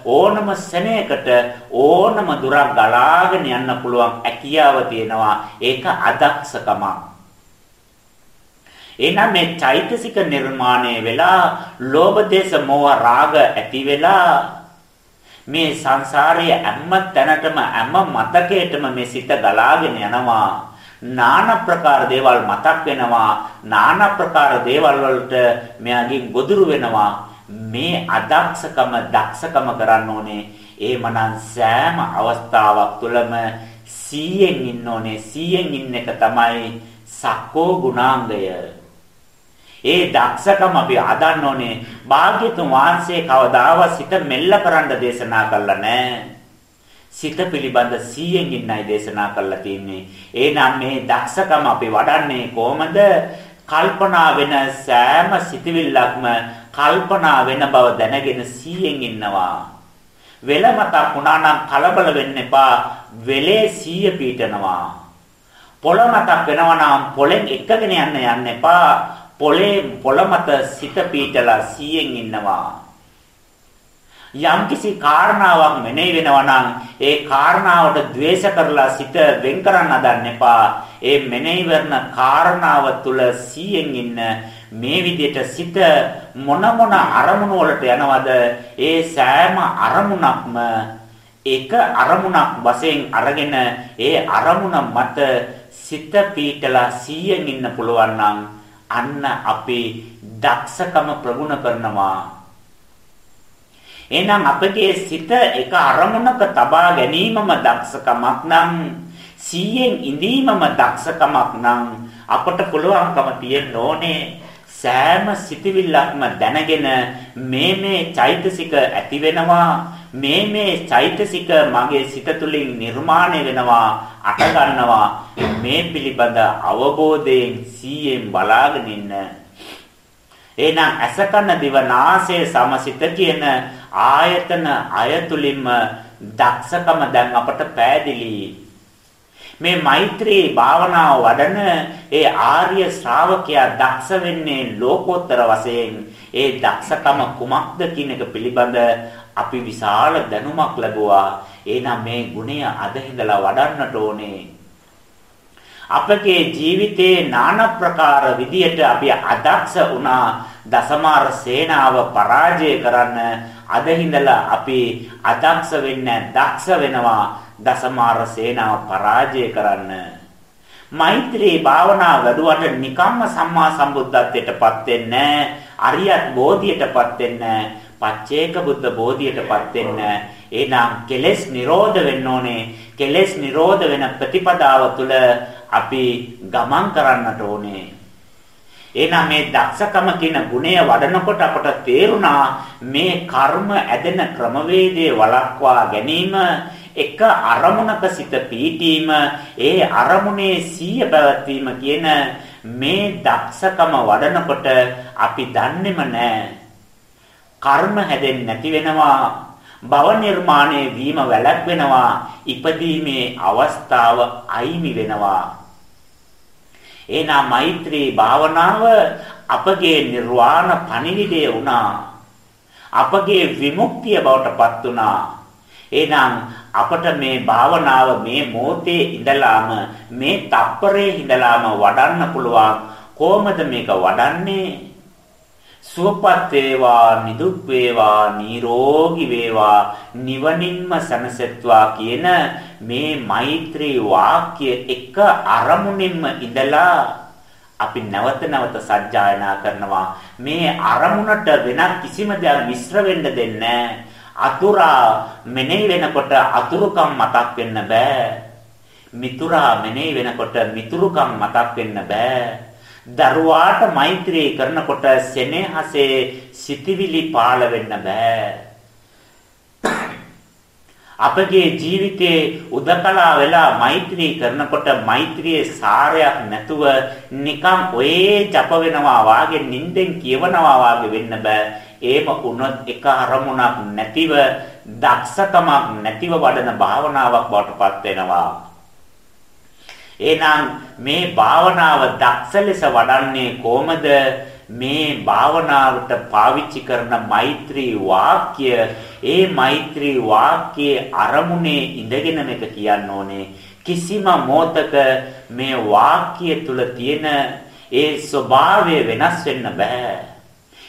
ඕනම සෙනෙයකට ඕනම දුරක් ගලාගෙන යන්න පුළුවන් හැකියාව තියෙනවා. ඒක අදක්ෂකමක්. එහෙනම් මේ චෛතසික නිර්මාණය වෙලා ලෝභ දේශ මොහ රාග ඇති වෙලා මේ සංසාරයේ හැම තැනටම හැම මතකයකටම මේ සිත ගලාගෙන යනවා নানা ප්‍රකාර දේවල් මතක් වෙනවා নানা ප්‍රකාර දේවල් වලට මෙයාගෙන් ගොදුරු වෙනවා මේ අදක්ෂකම දක්ෂකම කරන්න ඕනේ එහෙමනම් සෑම අවස්ථාවක් තුළම 100න් ඉන්න ඕනේ 100න් ඉන්න එක තමයි සක්කෝ ගුණාංගය ඒ දක්ෂකම අපි අදන්න ඕනේ. භාග්‍යතුන් වහන්සේ කවදාවත් සිත මෙල්ල කරන්න දේශනා කළා නෑ. සිත පිළිබඳ 100න් ඉන්නයි දේශනා කළා තියෙන්නේ. එහෙනම් මේ දක්ෂකම අපි වඩන්නේ කොහොමද? කල්පනා වෙන සෑම සිතවිල්ලක්ම කල්පනා වෙන බව දැනගෙන 100න් ඉන්නවා. වෙල මතක් වුණා නම් කලබල වෙන්න එපා. වෙලේ 100 පීටනවා. පොළ මතක් වෙනවා නම් පොළෙන් එකගෙන යන්න යන්න එපා. පොළේ පොළ මත සිත පීටලා 100න් ඉන්නවා. යම්කිසි කාරණාවක් මෙනෙහි වෙනවා නම් ඒ කාරණාවට द्वेष කරලා සිත වෙන් කරන්න හදන්න එපා. ඒ මෙනෙහි කරන කාරණාව තුල 100න් ඉන්න මේ විදිහට සිත මොන මොන අරමුණු වලට යනවද ඒ සෑම අරමුණක්ම එක අරමුණක් වශයෙන් අරගෙන ඒ අරමුණ මත සිත පීටලා 100න් ඉන්න පුළුවන් නම් අන්න අපේ දක්ෂකම ප්‍රගුණ කරනවා. එහෙනම් අපගේ සිත එක අරමුණක තබා ගැනීමම දක්ෂකමක් නම් සීයෙන් ඉඳීමම දක්ෂකමක් නම් අපට පුළුවන්කම තියෙන්න ඕනේ සෑම සිතවිල්ලක්ම දැනගෙන මේ මේ චෛතසික ඇති වෙනවා මේ මේ චෛතසික මගේ සිත තුළින් නිර්මාණය වෙනවා අට ගන්නවා. මේ පිළිබඳ අවබෝධයෙන් සීයෙන් බලාගෙන ඉන්න. එහෙනම් අසකන දිව නාසය සමසිත කියන ආයතන අයතුලින්ම දක්ෂකම දැන් අපට පෑදිලි. මේ මෛත්‍රී භාවනාව වඩන ඒ ආර්ය ශ්‍රාවකයා දක්ෂ වෙන්නේ ලෝකෝත්තර වශයෙන් ඒ දක්ෂකම කුමක්ද කියන එක පිළිබඳ අපි විශාල දැනුමක් ලැබුවා. එහෙනම් මේ ගුණය අද හිඳලා වඩන්නට ඕනේ. අපගේ ජීවිතේ নানা ප්‍රකාර විදියට අපි අදක්ෂ වුණා දසමාර සේනාව පරාජය කරන්න අද හිඳලා අපි අදක්ෂ වෙන්නේ දක්ෂ වෙනවා දසමාර සේනාව පරාජය කරන්න. මෛත්‍රී භාවනා වැඩුවට නිකම්ම සම්මා සම්බුද්ධත්වයටපත් වෙන්නේ අරියත් බෝධියටපත් වෙන්නේ පච්චේක බුද්ධ බෝධියටපත් වෙන්න එහෙනම් කෙලෙස් නිරෝධ වෙන්න ඕනේ. කෙලෙස් නිරෝධ වෙන ප්‍රතිපදාව තුළ අපි ගමන් කරන්නට ඕනේ. එහෙනම් මේ දක්ෂකම කියන ගුණය වඩනකොට අපට තේරුණා මේ කර්ම ඇදෙන ක්‍රමවේදයේ වළක්වා ගැනීම එක අරමුණක සිට පීඨීම ඒ අරමුණේ සීය පැවැත්වීම කියන මේ දක්ෂකම වඩනකොට අපි දන්නේම නැහැ කර්ම හැදෙන්නේ නැති වෙනවා භව නිර්මාණය වීම වැළැක්වෙනවා ඉපදීමේ අවස්ථාව අයිමි වෙනවා. එහෙනම් මෛත්‍රී භාවනාව අපගේ නිර්වාණ පණිවිඩය වුණා. අපගේ විමුක්තිය බවට පත් වුණා. එහෙනම් අපට මේ භාවනාව මේ මොහොතේ ඉඳලාම මේ තප්පරේ ඉඳලාම වඩන්න පුළුවන්. කොහොමද මේක වඩන්නේ? සුවපත් වේවා නිදුක් වේවා නිරෝගී වේවා නිවනින්ම සනසෙත්වා කියන මේ මෛත්‍රී වාක්‍ය එක අරමුණින්ම ඉඳලා අපි නැවත නැවත සජ්ජායනා කරනවා. මේ අරමුණට වෙනත් කිසිම දෙයක් මිශ්‍ර වෙන්න දෙන්නේ අතුරා මෙනෙහි වෙනකොට අතුරුකම් මතක් වෙන්න බෑ. මිතුරා මෙනෙහි වෙනකොට මිතුරුකම් මතක් වෙන්න බෑ. දරුවාට මෛත්‍රී කරනකොට සෙනෙහසේ සිටිවිලි පාළ වෙන්න බෑ. අපගේ ජීවිතයේ උදකලා වෙලා මෛත්‍රී කරනකොට මෛත්‍රියේ සාරයක් නැතුව නිකන් ඔයේ ජප වෙනවා වාගේ නිින්දෙන් කියවනවා වාගේ වෙන්න බෑ. ඒම වුණොත් එක අරමුණක් නැතිව දක්ෂකමක් නැතිව වඩන භාවනාවක් බවට පත් වෙනවා. එහෙනම් මේ භාවනාව දක්ෂ ලෙස වඩන්නේ කොහමද? මේ භාවනාවට පාවිච්චි කරන මෛත්‍රී වාක්‍ය ඒ මෛත්‍රී වාක්‍යයේ අරමුණේ ඉඳගෙන මේක කියන්න ඕනේ කිසිම මොහතක මේ වාක්‍ය තුල තියෙන ඒ ස්වභාවය වෙනස් වෙන්න බෑ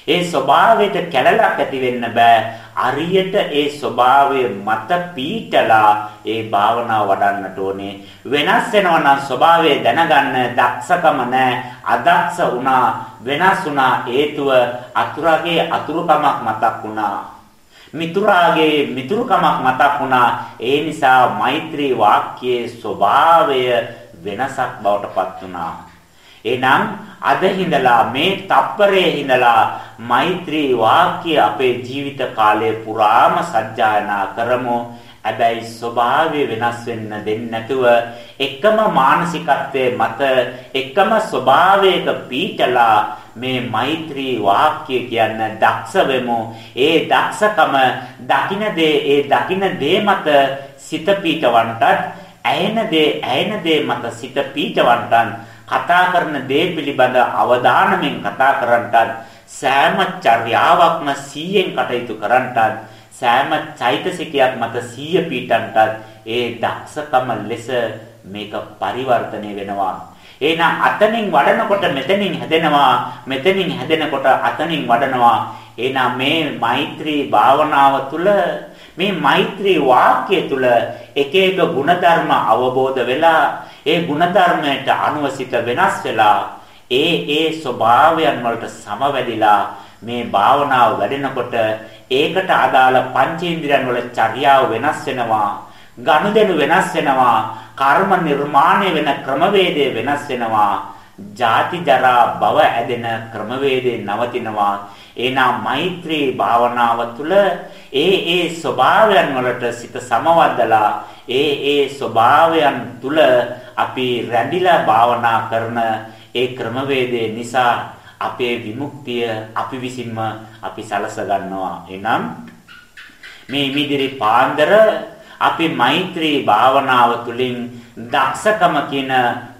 ඒ ස්වභාවයට කැළලක් ඇති වෙන්න බෑ. අරියට ඒ ස්වභාවය මත පීඨලා ඒ භාවනාව වඩන්නට ඕනේ. වෙනස් වෙනවා නම් ස්වභාවය දැනගන්න දක්ෂකම නැහැ අදක්ෂ වුණා වෙනස් වුණා හේතුව අතුරාගේ අතුරුකමක් මතක් වුණා. මිතුරාගේ මිතුරුකමක් මතක් වුණා. ඒ නිසා මෛත්‍රී වාක්‍යයේ ස්වභාවය වෙනසක් බවට පත් වුණා. එහෙනම් අද හිඳලා මේ තප්පරයේ හිඳලා මෛත්‍රී වාක්‍ය අපේ ජීවිත කාලය පුරාම සජ්ජායනා කරමු. හැබැයි ස්වභාවය වෙනස් වෙන්න දෙන්නේ නැතුව එකම මානසිකත්වයේ මත එකම ස්වභාවයක පීඨලා මේ මෛත්‍රී වාක්‍ය කියන දක්ෂ වෙමු. ඒ දක්ෂකම දකින්න දේ ඒ දකින්න දේ මත සිත පීඨවන්ටත් ඇයෙන දේ ඇයෙන දේ මත සිත පීඨවන්ටත් කතා කරන දේ පිළිබඳ අවධානයෙන් කතා කරන්නටත් සෑම චර්යාවක්ම 100ෙන් කටයුතු කරන්නටත් සෑම චෛතසිකයක් මත 100 පීටන්ටත් ඒ දක්ෂකම ලෙස මේක පරිවර්තනය වෙනවා. එහෙනම් අතනින් වඩනකොට මෙතනින් හැදෙනවා මෙතනින් හැදෙනකොට අතනින් වඩනවා. එහෙනම් මේ මෛත්‍රී භාවනාව තුළ මේ මෛත්‍රී වාක්‍ය තුළ එක එක ಗುಣධර්ම අවබෝධ වෙලා ඒ ಗುಣධර්මයට අනුවසිත වෙනස් වෙලා ඒ ඒ ස්වභාවයන් වලට සමවැදිලා මේ භාවනාව වැඩෙනකොට ඒකට අදාළ පංචේන්ද්‍රයන් වල චර්යාව වෙනස් වෙනවා ගනුදෙනු වෙනස් වෙනවා කර්ම නිර්මාණය වෙන ක්‍රමවේදය වෙනස් වෙනවා ජාති ජරා භව ඇදෙන ක්‍රමවේදේ නවතිනවා. එනම් මෛත්‍රී භාවනාව තුළ ඒ ඒ ස්වභාවයන් වලට සිත සමවද්දලා ඒ ඒ ස්වභාවයන් තුළ අපි රැඳිලා භාවනා කරන ඒ ක්‍රමවේදය නිසා අපේ විමුක්තිය අපි විසින්ම අපි සලස ගන්නවා. එනම් මේ මිදිරි පාන්දර අපි මෛත්‍රී භාවනාව තුළින් දක්ෂකම කියන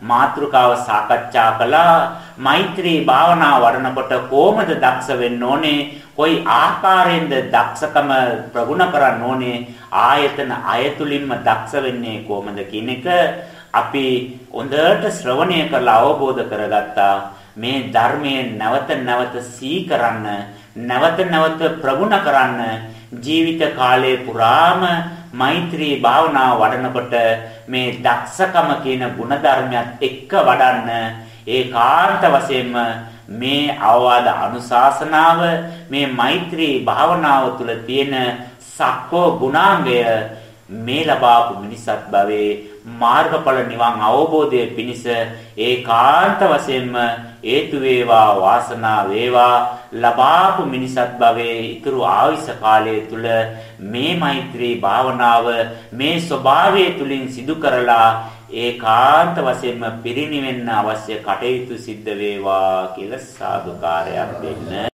මාතෘකාව සාකච්ඡා කළා. මෛත්‍රී භාවනාව වඩනකොට කොහොමද දක්ෂ වෙන්න ඕනේ? කොයි ආකාරයෙන්ද දක්ෂකම ප්‍රගුණ කරන්න ඕනේ? ආයතන අයතුලින්ම දක්ෂ වෙන්නේ කොහොමද කියන එක අපි හොඳට ශ්‍රවණය කරලා අවබෝධ කරගත්තා. මේ ධර්මයේ නැවත නැවත සී කරන්න නැවත නැවත ප්‍රගුණ කරන්න ජීවිත කාලය පුරාම මෛත්‍රී භාවනාව වඩනකොට මේ දක්ෂකම කියන ಗುಣධර්මයත් එක්ක වඩන්න ඒකාන්ත වශයෙන්ම මේ අවවාද අනුශාසනාව මේ මෛත්‍රී භාවනාව තුළ තියෙන සක්කෝ ගුණාංගය මේ ලබාපු මිනිසත් භවයේ මාර්ගඵල නිවන් අවබෝධයේ පිණිස ඒකාන්ත වශයෙන්ම හේතු වේවා වාසනා වේවා ලබාපු මිනිසත් භවයේ ඊතුරු ආයුෂ කාලය තුල මේ මෛත්‍රී භාවනාව මේ ස්වභාවය තුලින් සිදු කරලා ඒකාන්ත වශයෙන්ම පිරිණිවෙන්න අවශ්‍ය කටයුතු සිද්ධ වේවා කියලා සාදුකාරයක් දෙන්න.